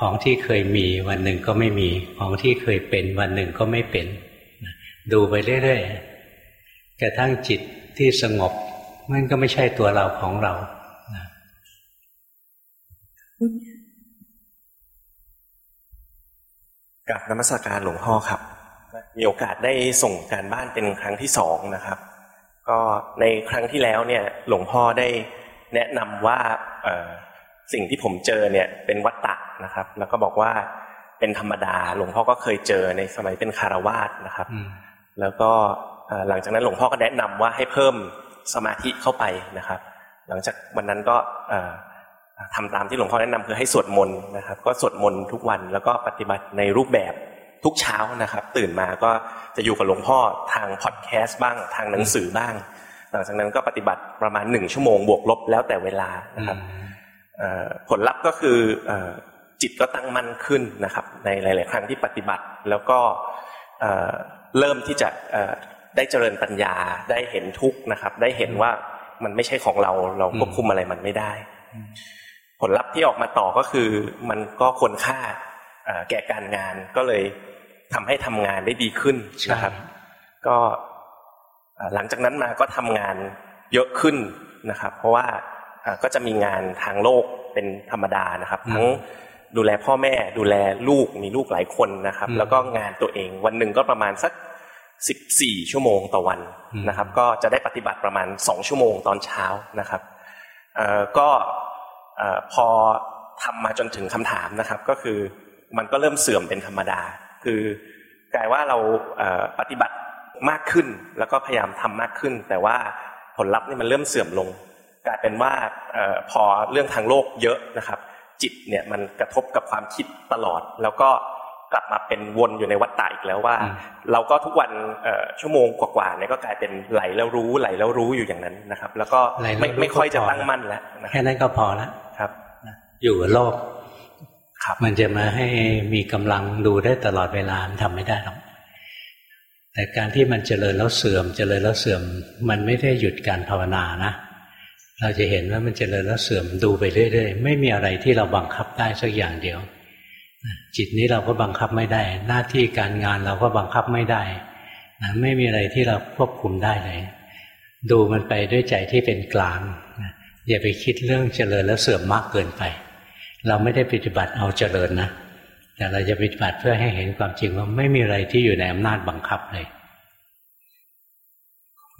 ของที่เคยมีวันหนึ่งก็ไม่มี ของที่เคยเป็นวันหนึ่งก็ไม่เป็น ดูไปเรื่อยๆกระทั่งจิตที่สงบมันก็ไม่ใช่ตัวเราของเรา กับนมัสการหลวงพ่อครับ มีโอกาสได้ส่งการบ้านเป็นครั้งที่สองนะครับ ก็ในครั้งที่แล้วเนี่ยหลวงพ่อได้แนะนำว่าสิ่งที่ผมเจอเนี่ยเป็นวัตตะนะครับ แล้วก็บอกว่าเป็นธรรมดา หลวงพ่อก็เคยเจอในสมัยเป็นคารวาสนะครับ แล้วก็หลังจากนั้นหลวงพ่อก็แนะนำว่าให้เพิ่มสมาธิเข้าไปนะครับ หลังจากวันนั้นก็ ทำตามที่หลวงพ่อแนะนำคือให้สวดมนต์นะครับ ก็สวดมนต์ทุกวันแล้วก็ปฏิบัติในรูปแบบทุกเช้านะครับ ตื่นมาก็จะอยู่กับหลวงพ่อทางพอดแคสต์บ้าง ทางหนังสือบ้าง หลังจากนั้นก็ปฏิบัติประมาณหนึ่งชั่วโมงบวกลบแล้วแต่เวลานะครับผลลัพธ์ก็คือจิตก็ตั้งมั่นขึ้นนะครับ ในหลาย ๆ ครั้งที่ปฏิบัติแล้วก็เริ่มที่จะได้เจริญปัญญาได้เห็นทุกข์นะครับ ได้เห็นว่ามันไม่ใช่ของเราเราควบคุมอะไรมันไม่ได้ ผลลัพธ์ที่ออกมาต่อก็คือมันก็ควรค่าแก่การงานก็เลยทำให้ทำงานได้ดีขึ้นนะครับ ก็หลังจากนั้นมาก็ทำงานเยอะขึ้นนะครับ เพราะว่าก็จะมีงานทางโลกเป็นธรรมดานะครับ ทั้งดูแลพ่อแม่ดูแลลูกมีลูกหลายคนนะครับ แล้วก็งานตัวเองวันหนึ่งก็ประมาณสักสิบสี่ชั่วโมงต่อวันนะครับ ก็จะได้ปฏิบัติประมาณสองชั่วโมงตอนเช้านะครับก็ พอทำมาจนถึงคำถามนะครับ ก็คือมันก็เริ่มเสื่อมเป็นธรรมดา คือกลายว่าเราปฏิบัติมากขึ้น แล้วก็พยายามทำมากขึ้น แต่ว่าผลลัพธ์นี่มันเริ่มเสื่อมลง กลายเป็นว่าพอเรื่องทางโลกเยอะนะครับ จิตเนี่ยมันกระทบกับความคิดตลอด แล้วก็ กลับมาเป็นวนอยู่ในวัฏฏะอีกแล้วว่า เราก็ทุกวันชั่วโมงกว่าๆเนี่ยก็กลายเป็นไหลแล้วรู้ไหลแล้วรู้อยู่อย่างนั้นนะครับ แล้วก็ไม่ไม่ค่อยจะตั้งมั่นแล้วแค่นั้นก็พอแล้วครับ อยู่กับโลกคมันจะมาให้มีกำลังดูได้ตลอดเวลาทำไม่ได้หรอกแต่การที่มันเจริญแล้วเสื่อม เจริญแล้วเสื่อม มันไม่ได้หยุดการภาวนานะเราจะเห็นว่ามันเจริญแล้วเสื่อมดูไปเรื่อยๆ ไม่มีอะไรที่เราบังคับได้สักอย่างเดียว จิตนี้เราก็บังคับไม่ได้ หน้าที่การงานเราก็บังคับไม่ได้นะไม่มีอะไรที่เราควบคุมได้เลย ดูมันไปด้วยใจที่เป็นกลางอย่าไปคิดเรื่องเจริญแล้วเสื่อมมากเกินไป เราไม่ได้ปฏิบัติเอาเจริญนะแต่เราจะปฏิบัติเพื่อให้เห็นความจริงว่าไม่มีอะไรที่อยู่ในอำนาจบังคับเลย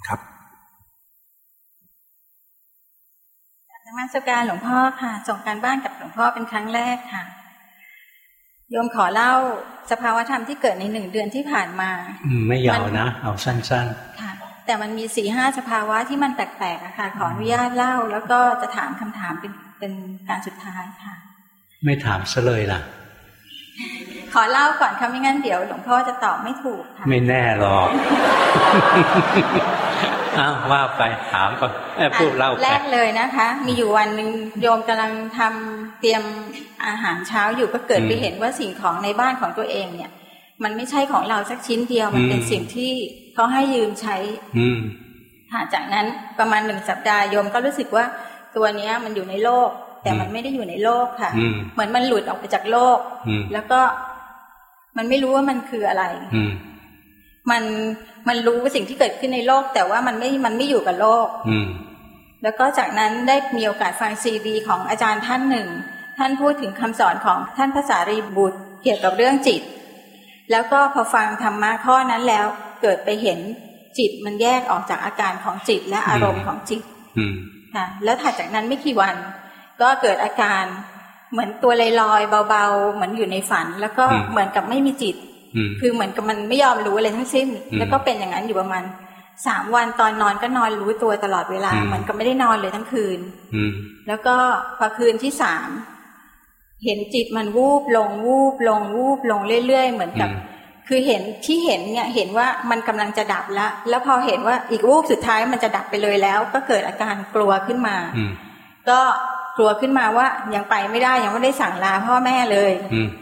ครับนมัสการหลวงพ่อค่ะส่งการบ้านกับหลวงพ่อเป็นครั้งแรกค่ะ โยมขอเล่าสภาวธรรมที่เกิดในหนึ่งเดือนที่ผ่านมาไม่ยาวนะ เอาสั้นๆ ค่ะ แต่มันมีสี่ห้าสภาวะที่มันแปลกๆอะค่ะ ขออนุญาตเล่า แล้วก็จะถามคำถามเป็นเป็นการสุดท้ายค่ะ ไม่ถามซะเลยล่ะ ขอเล่าก่อนค่ะไม่งั้นเดี๋ยวหลวงพ่อจะตอบไม่ถูกค่ะ ไม่แน่หรอก อ้าวว่าไปถามก่อนพูดเล่าไปแรกเลยนะคะ มีอยู่วันหนึ่งโยมกำลังทำเตรียมอาหารเช้าอยู่ก็เกิดไปเห็นว่าสิ่งของในบ้านของตัวเองเนี่ย มันไม่ใช่ของเราสักชิ้นเดียวมันเป็นสิ่งที่เขาให้ยืมใช้ อืมค่ะจากนั้นประมาณหนึ่งสัปดาห์โยมก็รู้สึกว่าตัวเนี้ยมันอยู่ในโลก แต่มันไม่ได้อยู่ในโลกค่ะ เหมือนมันหลุดออกไปจากโลก แล้วก็มันไม่รู้ว่ามันคืออะไร มันมันรู้สิ่งที่เกิดขึ้นในโลก แต่ว่ามันไม่มันไม่อยู่กับโลกแล้วก็จากนั้นได้มีโอกาสฟังซีดีของอาจารย์ท่านหนึ่ง ท่านพูดถึงคำสอนของท่านภาษารีบุตรเกี่ยวกับเรื่องจิต แล้วก็พอฟังธรรมะข้อนั้นแล้วเกิดไปเห็นจิตมันแยกออกจากอาการของจิตและอารมณ์ของจิตค่ะแล้วถัดจากนั้นไม่กี่วัน ก็เกิดอาการเหมือนตัวลอยๆเบาๆ เหมือนอยู่ในฝัน แล้วก็เหมือนกับไม่มีจิต คือเหมือนกับมันไม่ยอมรู้อะไรทั้งสิ้น แล้วก็เป็นอย่างนั้นอยู่ประมาณสามวันตอนนอนก็นอนรู้ตัวตลอดเวลาเหมือนกับไม่ได้นอนเลยทั้งคืนแล้วก็พอคืนที่สามเห็นจิตมันวูบลงวูบลงวูบลงเรื่อยๆเหมือนกับ คือเห็นที่เห็นเนี่ยเห็นว่ามันกำลังจะดับแล้วแล้วพอเห็นว่าอีกวูบสุดท้ายมันจะดับไปเลยแล้ว ก็เกิดอาการกลัวขึ้นมา ก็ กลัวขึ้นมาว่ายังไปไม่ได้ยังไม่ได้สั่งลาพ่อแม่เลย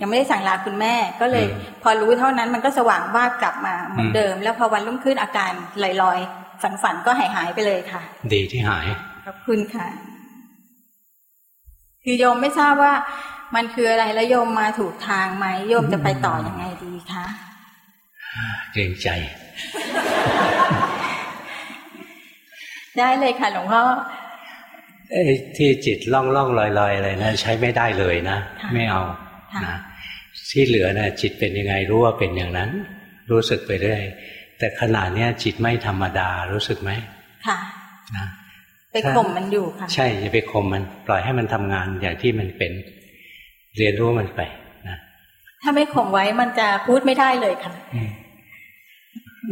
ยังไม่ได้สั่งลาคุณแม่ ก็เลย พอรู้เท่านั้นมันก็สว่างวาบกลับมาเหมือนเดิม แล้วพอวันรุ่งขึ้นอาการลอยๆฝันฝันก็หายหายไปเลยค่ะ ดีที่หายขอบคุณค่ะ คือโยมไม่ทราบว่า มันคืออะไรแล้วโยมมาถูกทางไหมโยมจะไปต่ออยังไงดีคะเกรงใจ ได้เลยค่ะหลวงพ่อ ที่จิตล่องล่องลอยลอยอะไรนะใช้ไม่ได้เลยนะ ไม่เอานะที่เหลือนะ่ะจิตเป็นยังไงรู้ว่าเป็นอย่างนั้น รู้สึกไปเรื่อยแต่ขณะนี้จิตไม่ธรรมดารู้สึกไหมค่ะนะไปข่มมันอยู่ค่ะใช่อย่าไปข่มมัน ปล่อยให้มันทำงานอย่างที่มันเป็น เรียนรู้มันไปนะถ้าไม่ข่มไว้มันจะพูดไม่ได้เลยค่ะ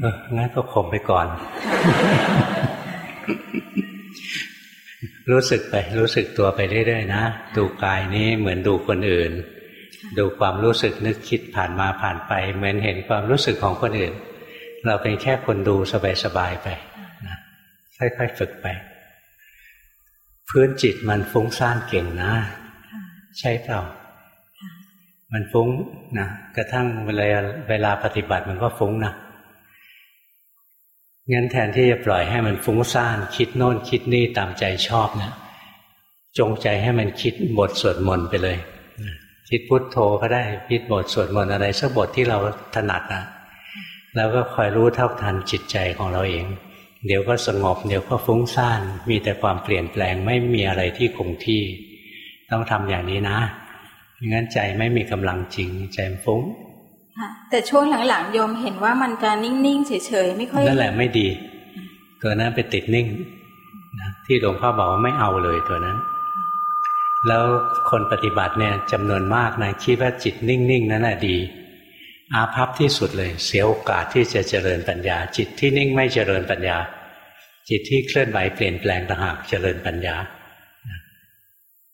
เอองั้นก็ข่มไปก่อน รู้สึกไป รู้สึกตัวไปเรื่อยๆนะ ดูกายนี้เหมือนดูคนอื่น ดูความรู้สึกนึกคิดผ่านมาผ่านไป เหมือนเห็นความรู้สึกของคนอื่น เราเป็นแค่คนดูสบายๆไปนะค่อยๆฝึกไป พื้นจิตมันฟุ้งซ่านเก่งนะ ใช่เปล่ามันฟุ้งนะกระทั่งเวลาเวลาปฏิบัติมันก็ฟุ้งนะ งั้นแทนที่จะปล่อยให้มันฟุ้งซ่านคิดโน่นคิดนี่ตามใจชอบเนะจงใจให้มันคิดบทสวดมนต์ไปเลย คิดพุทโธก็ได้คิดบทสวดมนต์อะไรสักบทที่เราถนัดนะแล้วก็คอยรู้เท่าทันจิตใจของเราเอง เดี๋ยวก็สงบ เดี๋ยวก็ฟุ้งซ่าน มีแต่ความเปลี่ยนแปลงไม่มีอะไรที่คงที่ ต้องทำอย่างนี้นะงั้นใจไม่มีกำลังจริงใจฟุ้ง แต่ช่วงหลังๆโยมเห็นว่ามันการนิ่งๆเฉยๆไม่ค่อยนั่นแหละไม่ดี ตัวนั้นไปติดนิ่งนะที่หลวงพ่อบอกว่าไม่เอาเลยตัวนั้น แล้วคนปฏิบัติเนี่ยจำนวนมากนะคิดว่าจิตนิ่งๆนั้นแหละดี อาภัพที่สุดเลย เสียโอกาสที่จะเจริญปัญญา จิตที่นิ่งไม่เจริญปัญญา จิตที่เคลื่อนไหวเปลี่ยนแปลงต่างหากเจริญปัญญา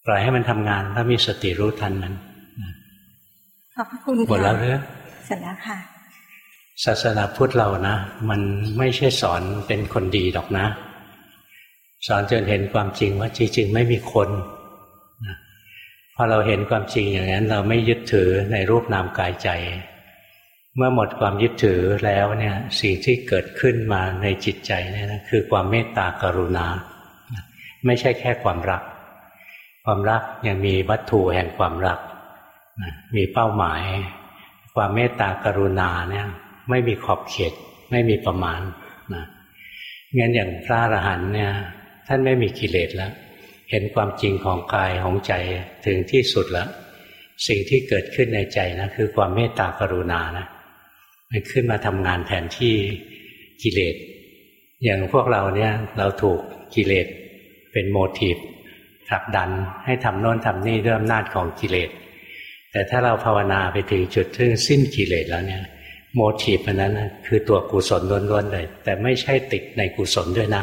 ปล่อยให้มันทำงานถ้ามีสติรู้ทันมันขอบคุณหมดแล้วเรือ ร็จแล้วค่ะ ศาสนาพุทธเรานะ มันไม่ใช่สอนเป็นคนดีหรอกนะ สอนจนเห็นความจริงว่าจริงๆไม่มีคนนะพอเราเห็นความจริงอย่างนั้น เราไม่ยึดถือในรูปนามกายใจ เมื่อหมดความยึดถือแล้วเนี่ยสิ่งที่เกิดขึ้นมาในจิตใจเนี่ยนะคือความเมตตากรุณา ไม่ใช่แค่ความรัก ความรักยังมีวัตถุแห่งความรักมีเป้าหมาย ความเมตตากรุณาเนี่ย ไม่มีขอบเขต ไม่มีประมาณนะงั้นอย่างพระอรหันต์เนี่ย ท่านไม่มีกิเลสแล้ว เห็นความจริงของกายของใจถึงที่สุดแล้ว สิ่งที่เกิดขึ้นในใจนะคือความเมตตากรุณานะมันขึ้นมาทำงานแทนที่กิเลส อย่างพวกเราเนี่ยเราถูกกิเลสเป็น motiveผลักดันให้ทำโน้นทำนี่ด้วยอำนาจของกิเลส แต่ถ้าเราภาวนาไปถึงจุดที่งสิ้นกิเลสแล้วเนี่ยโมทีฟอันนั้นคือตัวกุศลล้วนๆเลย แต่ไม่ใช่ติดในกุศลด้วยนะ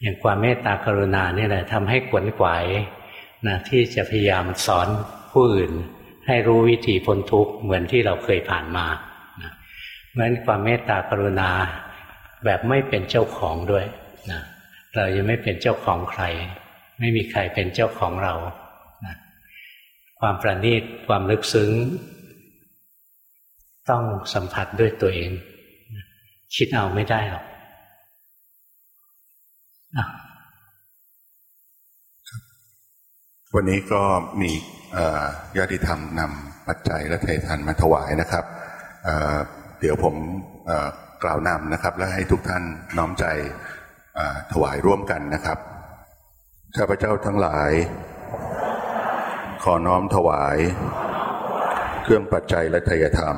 อย่างความเมตตากรุณาเนี่ยแหละทำให้ขวนขวายนะที่จะพยายามสอนผู้อื่น ให้รู้วิธีพ้นทุกข์เหมือนที่เราเคยผ่านมานะเพราะฉะนั้นความเมตตากรุณาแบบไม่เป็นเจ้าของด้วยนะเรายังไม่เป็นเจ้าของใคร ไม่มีใครเป็นเจ้าของเรา ความประณีตความลึกซึ้ง ต้องสัมผัสด้วยตัวเอง คิดเอาไม่ได้หรอกวันนี้ก็มีญาติธรรมนำปัจจัยและเททานมาถวายนะครับเดี๋ยวผมกล่าวนำนะครับ และให้ทุกท่านน้อมใจถวายร่วมกันนะครับข้าพเจ้าทั้งหลาย ขอน้อมถวาย เครื่องปัจจัยและทยธรรม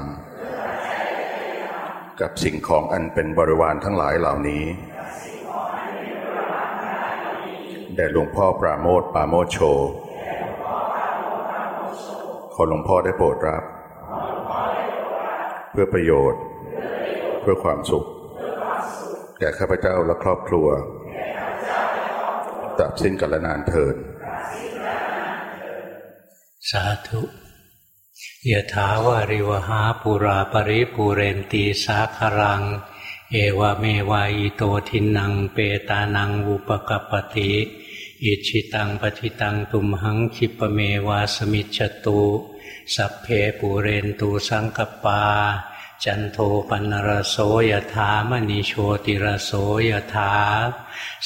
กับสิ่งของอันเป็นบริวารทั้งหลายเหล่านี้แด่หลวงพ่อปราโมทปราโมทโช ขอหลวงพ่อได้โปรดรับ เพื่อประโยชน์ เพื่อความสุข แก่ข้าพเจ้าและครอบครัวตับสิ้นกัลนานเถิด สาธุยะถาวาริวหาปุราปริปูเรนตีสาครัง เอวเมวายโตทินังเปตานังอุปกปติอิจฉิตังปัตถิตังตุมหัง ขิปปะเมวะ สะมิชฌะตุ สัพเพปูเรนตุ สังกัปปา จันโทปัณณะระโส ยะถา มะณิ โชติระโส ยะถา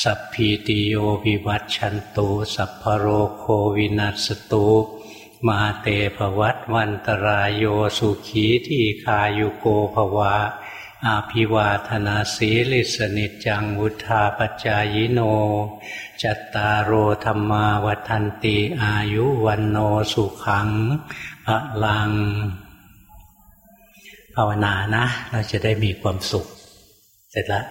สัพพีติโยวิวัชชันตุ สัพพะโรโควินัสสะตุ มาเต ภะวัตวันตะราโยสุขีทีฆายุโก ภะวะ อะภิวาทะนะสีลิสสะ นิจจังวุฑฒาปจายโน จัตตารโอธรรมาวันติอายุวันโนสุขังพระลัง ภาวนานะ เราจะได้มีความสุข เสร็จแล้ว